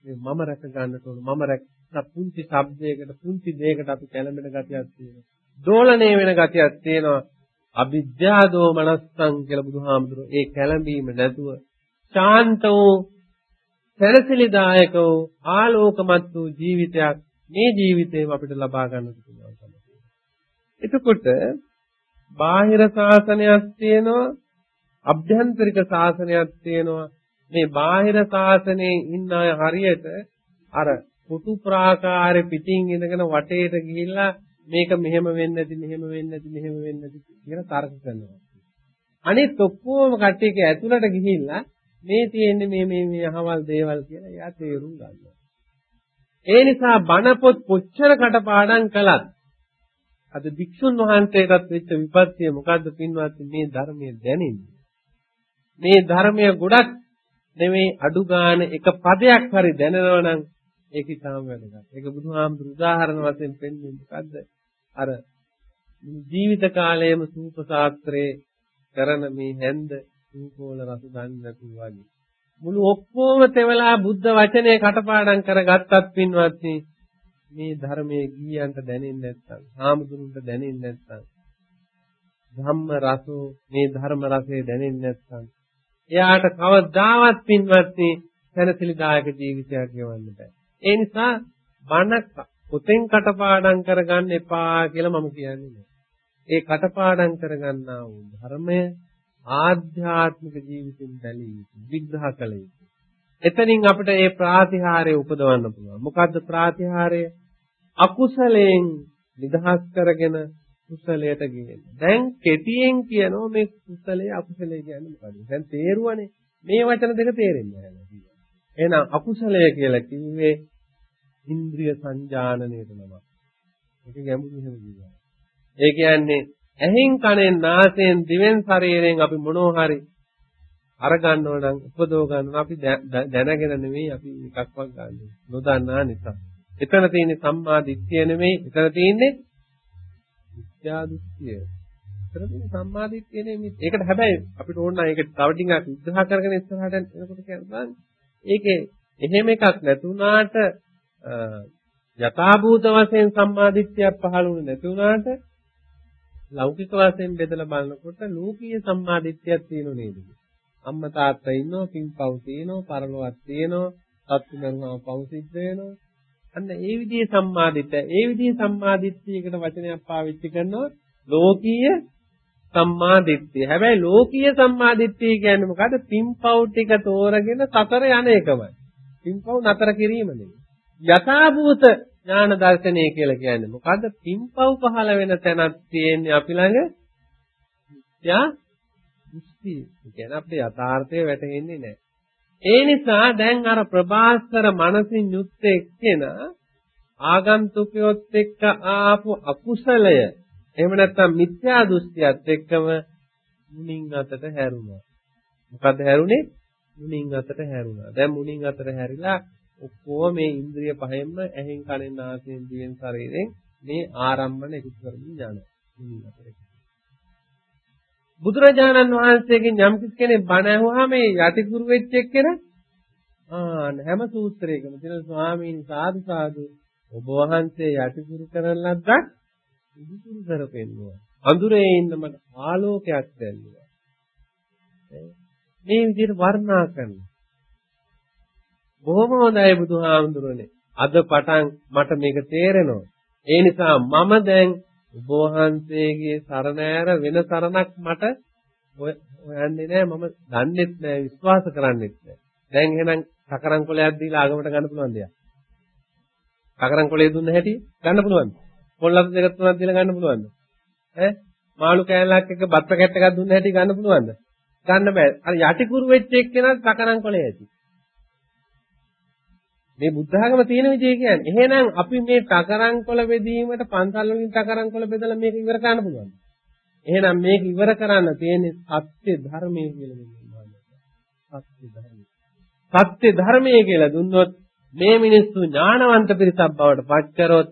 මේ මම රැක ගන්නට ඕන මම රැක පුංචි ශබ්දයකට පුංචි දෙයකට අපි කැළඹෙන ගතියක් තියෙනවා. දෝලණය වෙන ගතියක් තියෙනවා. අවිද්‍යා දෝමනස්සං කියලා බුදුහාමුදුරුවෝ ඒ කැළඹීම නැතුව ශාන්ත වූ සැනසෙලිදායක වූ ආලෝකමත් වූ ජීවිතයක් මේ ජීවිතේම අපිට ලබා ගන්නට පුළුවන්කම එතකොට බාහිර ශාසනයක් තියෙනවා අභ්‍යන්තරික ශාසනයක් තියෙනවා මේ බාහිර ශාසනයේ ඉන්න අය හරියට අර පුතු ප්‍රාකාරෙ පිටින් ඉඳගෙන වටේට ගිහිල්ලා මේක මෙහෙම වෙන්නේ නැති මෙහෙම වෙන්නේ නැති මෙහෙම වෙන්නේ නැති කියලා තර්ක කරනවා. අනිත් ඔක්කොම කට්ටියක ඇතුළට ගිහිල්ලා මේ තියෙන්නේ මේ මේ මේ අහවල් දේවල් කියලා එයා තේරුම් ගන්නවා. ඒ නිසා බණ පොත් කොච්චර කටපාඩම් කළත් අද භික්ෂුන් වහන්සේටත් වෙච්ච විපත්තිය මොකද්ද පින්වත් මේ ධර්මයේ දැනෙන්නේ. මේ ධර්මය ගොඩක් නෙමේ අඩු ගන්න එක පදයක් හරි දැනනවා නම් ඒක ඉතාම වැදගත්. ඒක බුදුහාමුදුරු උදාහරණ වශයෙන් පෙන්වන්නේ මොකද්ද? අර ජීවිත කාලයේම සූප ශාස්ත්‍රයේ කරන මේ හැන්ද සූපෝල රස දන්නේ නැතුව වගේ. මුළු ඔක්කොම තෙවලා බුද්ධ වචනේ කටපාඩම් කරගත්තත් පින්වත්නි මේ ධර්මයේ ගියන්ට දැනෙන්නේ නැත්නම් හාමුදුරුන්ට දැනෙන්නේ නැත්නම් ධම්ම රසෝ මේ ධර්ම රසය දැනෙන්නේ නැත්නම් එයාට කවදාවත් පින්වත්නි සැනසෙලිදායක ජීවිතයක් ගෙවන්න බෑ. ඒ නිසා බණ පොතෙන් කටපාඩම් කරගන්න එපා කියලා මම කියන්නේ නෑ. ඒ කටපාඩම් කරගන්නා වූ ධර්මය ආධ්‍යාත්මික ජීවිතෙන් බැලී විග්‍රහ කළ යුතුයි. එතනින් අපිට මේ ප්‍රාතිහාරය උපදවන්න පුළුවන්. මොකද්ද ප්‍රාතිහාරය? අකුසලයෙන් නිදහස් කරගෙන කුසලයට ගේන්න. දැන් කෙටියෙන් කියනවා මේ කුසලයේ අකුසලයේ කියන්නේ මොකද්ද? දැන් තේරුවනේ. මේ වචන දෙක තේරෙන්නේ නැහැ. එහෙනම් අකුසලය කියලා කිව්වේ ඉන්ද්‍රිය සංජානනයට නම. ඒක ගැඹුරු එහෙම කියනවා. ඒ කියන්නේ ඇහෙන් කනෙන් නාසයෙන් දිවෙන් ශරීරයෙන් අපි මොනවා හරි අරගන්නව නම් උපදව ගන්නවා අපි දැනගෙන නෙවෙයි අපි එකක්වත් ගන්නෙ. නොදන්නා නිසා. එතන තියෙන්නේ සම්මා දිට්ඨිය නෙවෙයි. එතන තියෙන්නේ මිත්‍යා දෘෂ්ටිය. එතන තියෙන්නේ සම්මා දිට්ඨිය නෙවෙයි. ඒකට හැබැයි අපිට ඕන නම් ඒක තව ටිකක් විග්‍රහ කරගෙන ඉස්සරහට එනකොට කියනවා ඒකේ එහෙම එකක් නැතුණාට යථාභූත වශයෙන් සම්මාදිට්ඨියක් පහළුනේ නැති වුණාට ලෞකික වශයෙන් බෙදලා බලනකොට ලෝකීය සම්මාදිට්ඨියක් තියෙනව නේද? අම්මා තාත්තා ඉන්නවා, පින්පව් තියෙනවා, පරලොවක් තියෙනවා, සත්තු මරුණාම පව් සිද්ධ වෙනවා. අන්න ඒ විදිහේ සම්මාදිට්ඨිය, ඒ විදිහේ සම්මාදිට්ඨියකට වචනයක් පාවිච්චි කරනවා ලෝකීය සම්මාදිට්ඨිය. හැබැයි ලෝකීය සම්මාදිට්ඨිය කියන්නේ මොකද්ද? පින්පව් ටික තෝරගෙන සතර යන එකමයි. පින්පව් නතර කිරීම නෙවෙයි. යථාභූත ඥාන දර්ශනය කියලා කියන්නේ මොකද්ද? පින්පව් පහළ වෙන තැනක් තියෙන්නේ අපි ළඟ යා දෘෂ්ටි. ඒ කියන්නේ අපේ යථාර්ථය වැටහෙන්නේ නැහැ. ඒ නිසා දැන් අර ප්‍රභාස්කර මනසින් යුක්ත එක්කෙනා ආගන්තුකයොත් එක්ක ආපු අකුසලය එහෙම නැත්නම් මිත්‍යා දෘෂ්ටියත් එක්කම මුණින් අතට හැරුණා. මොකද්ද හැරුණේ? මුණින් අතට හැරුණා. දැන් මුණින් අතට හැරිලා ඔක්කොම මේ ඉන්ද්‍රිය පහෙන්ම ඇහෙන් කනෙන් නාසයෙන් දිවෙන් ශරීරයෙන් මේ ආරම්භන එකතු කරමින් යනවා. මුණින් අතට. බුදුරජාණන් වහන්සේගෙන් යම් කෙනෙක් බණ ඇහුවාම මේ යටිකුරු වෙච්ච එක්කෙනා ආ හැම සූත්‍රයකම තියෙන ස්වාමීන් සාදු සාදු ඔබ වහන්සේ යටිකුරු කරන ලද්දක් ඉදිකුරු කරපෙන්නවා. අඳුරේ ඉන්න මට ආලෝකයක් දැල්ලුවා. මේ විදිහට වර්ණනා කරනවා. බොහොම හොඳයි බුදුහාමුදුරනේ. අද පටන් මට මේක තේරෙනවා. ඒ නිසා මම දැන් ඔබ වහන්සේගේ සරණ ඇර වෙන සරණක් මට හොයන්නේ නැහැ මම දන්නෙත් නැහැ විශ්වාස කරන්නෙත් නැහැ. දැන් එහෙනම් සකරන් කොලයක් දීලා ආගමට ගන්න පුළුවන් දෙයක්. සකරන් කොලේ දුන්න හැටි ගන්න පුළුවන්ද? පොල්ලත් දෙක තුනක් දීලා ගන්න පුළුවන්ද? ඈ මාළු කෑල්ලක් එක බත් පැකට් එකක් දුන්න හැටි ගන්න පුළුවන්ද? ගන්න බෑ. අර යටිකුරු වෙච්ච එක්කෙනා සකරන් කොලේ ඇති. මේ බුද්ධ ආගම තියෙන විදිය කියන්නේ. එහෙනම් අපි මේ තකරංකොල බෙදීමට පන්සල් වලින් තකරංකොල බෙදලා මේක ඉවර කරන්න පුළුවන්. එහෙනම් මේක ඉවර කරන්න තියෙන්නේ සත්‍ය ධර්මයේ කියලා මෙන්නවා. සත්‍ය ධර්මය. සත්‍ය ධර්මයේ කියලා දුන්නොත් මේ මිනිස්සු ඥානවන්ත පිරිසක් බවට පත් කරොත්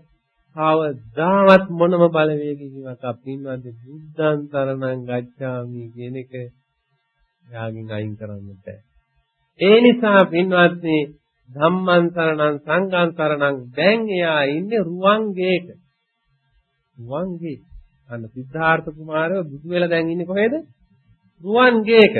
කවදාවත් මොනම බලවේගයකින්වත් අපින්වත් බුද්ධං තරණං ගච්ඡාමි කියන එක යාගින් අයින් කරන්න බෑ. ඒ නිසා පින්වත්නි ධම්මං සරණං සංඝං සරණං දැන් එයා ඉන්නේ රුවන්ගේක. රුවන්ගේ. අන්න සිද්ධාර්ථ කුමාරයෝ බුදු වෙලා දැන් ඉන්නේ කොහෙද? රුවන්ගේක.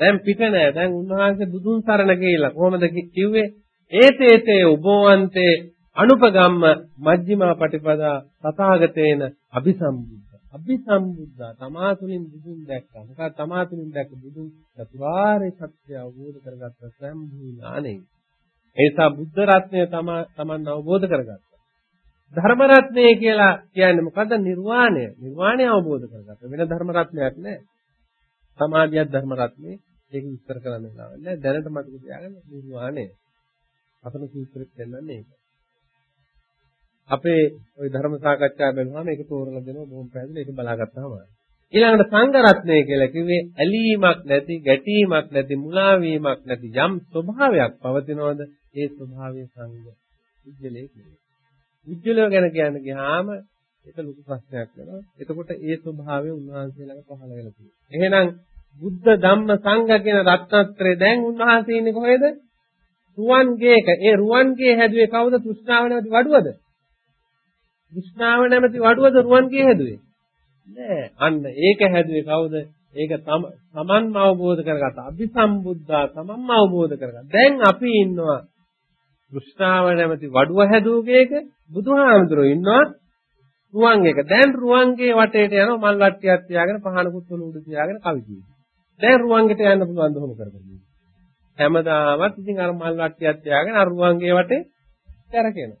දැන් පිට නෑ. දැන් උන්වහන්සේ බුදුන් සරණ ගිහිල්ලා කොහොමද කිව්වේ? ඒතේතේ උභවන්තේ අනුපගම්ම මජ්ක්‍ධිමා පටිපදා තථාගතේන අபிසම්බුද්ධ. අபிසම්බුද්ධ තමා තුළින් බුදුන් දැක්කා. මොකද තමා තුළින් දැක්ක බුදුන් චතුරාර්ය සත්‍ය අවබෝධ කරගත්ත සම්භූ ඥානෙයි. ඒ නිසා බුද්ධ රත්නය තමන් අවබෝධ කරගත්තා. ධර්ම රත්නය කියලා කියන්නේ මොකද්ද? නිර්වාණය. නිර්වාණය අවබෝධ කරගත්තා. වෙන ධර්ම රත්නයක් නැහැ. සමාධියක් ධර්ම රත්නේ. ඒක විස්තර කරන්න වෙලාවක් නැහැ. දැනට මතක තියාගන්න නිර්වාණය. අපේ සූත්‍රෙත් දෙන්නන්නේ ඒක. අපේ ওই ධර්ම සාකච්ඡා බැලුවාම ඒක තෝරලා දෙනවා බොහොම පැහැදිලි ඒක බලාගත්තාම. ඊළඟට සංඝ රත්නය කියලා කිව්වේ ඇලීමක් නැති, ගැටීමක් නැති, මුලා වීමක් නැති යම් ස්වභාවයක් පවතිනවද? ඒ ස්වභාවය සංඝ උජ්ජලයේ කියනවා. උජ්ජලය ගැන කියන්න ගියාම ඒක ලොකු ප්‍රශ්නයක් වෙනවා. එතකොට ඒ ස්වභාවය උන්වහන්සේ ළඟ පහළ වෙලා තියෙනවා. එහෙනම් බුද්ධ ධම්ම සංඝ කියන රත්නත්‍රය දැන් උන්වහන්සේ ඉන්නේ කොහෙද? රුවන්ගේක. ඒ රුවන්ගේ හැදුවේ කවුද? තෘෂ්ණාව නැමැති වඩුවද? තෘෂ්ණාව නැමැති වඩුවද රුවන්ගේ හැදුවේ? නෑ. අන්න ඒක හැදුවේ කවුද? ඒක තමන්ම අවබෝධ කරගත්තා. අභිසම්බුද්ධා තමන්ම අවබෝධ කරගත්තා. දැන් අපි ඉන්නවා තෘෂ්ණාව නැමැති වඩුව හැදුවේක බුදුහාමුදුරුවෝ ඉන්නවා රුවන්ගේක. දැන් රුවන්ගේ වටේට යනවා මල් වට්ටියක් තියාගෙන පහනකුත් උණු උඩ තියාගෙන කවි කියනවා. දැන් රුවන්ගෙට යන්න පුළුවන් දොහම කරගන්න. හැමදාමත් ඉතින් අර මල් වට්ටියක් තියාගෙන අර රුවන්ගේ වටේ කරකිනවා.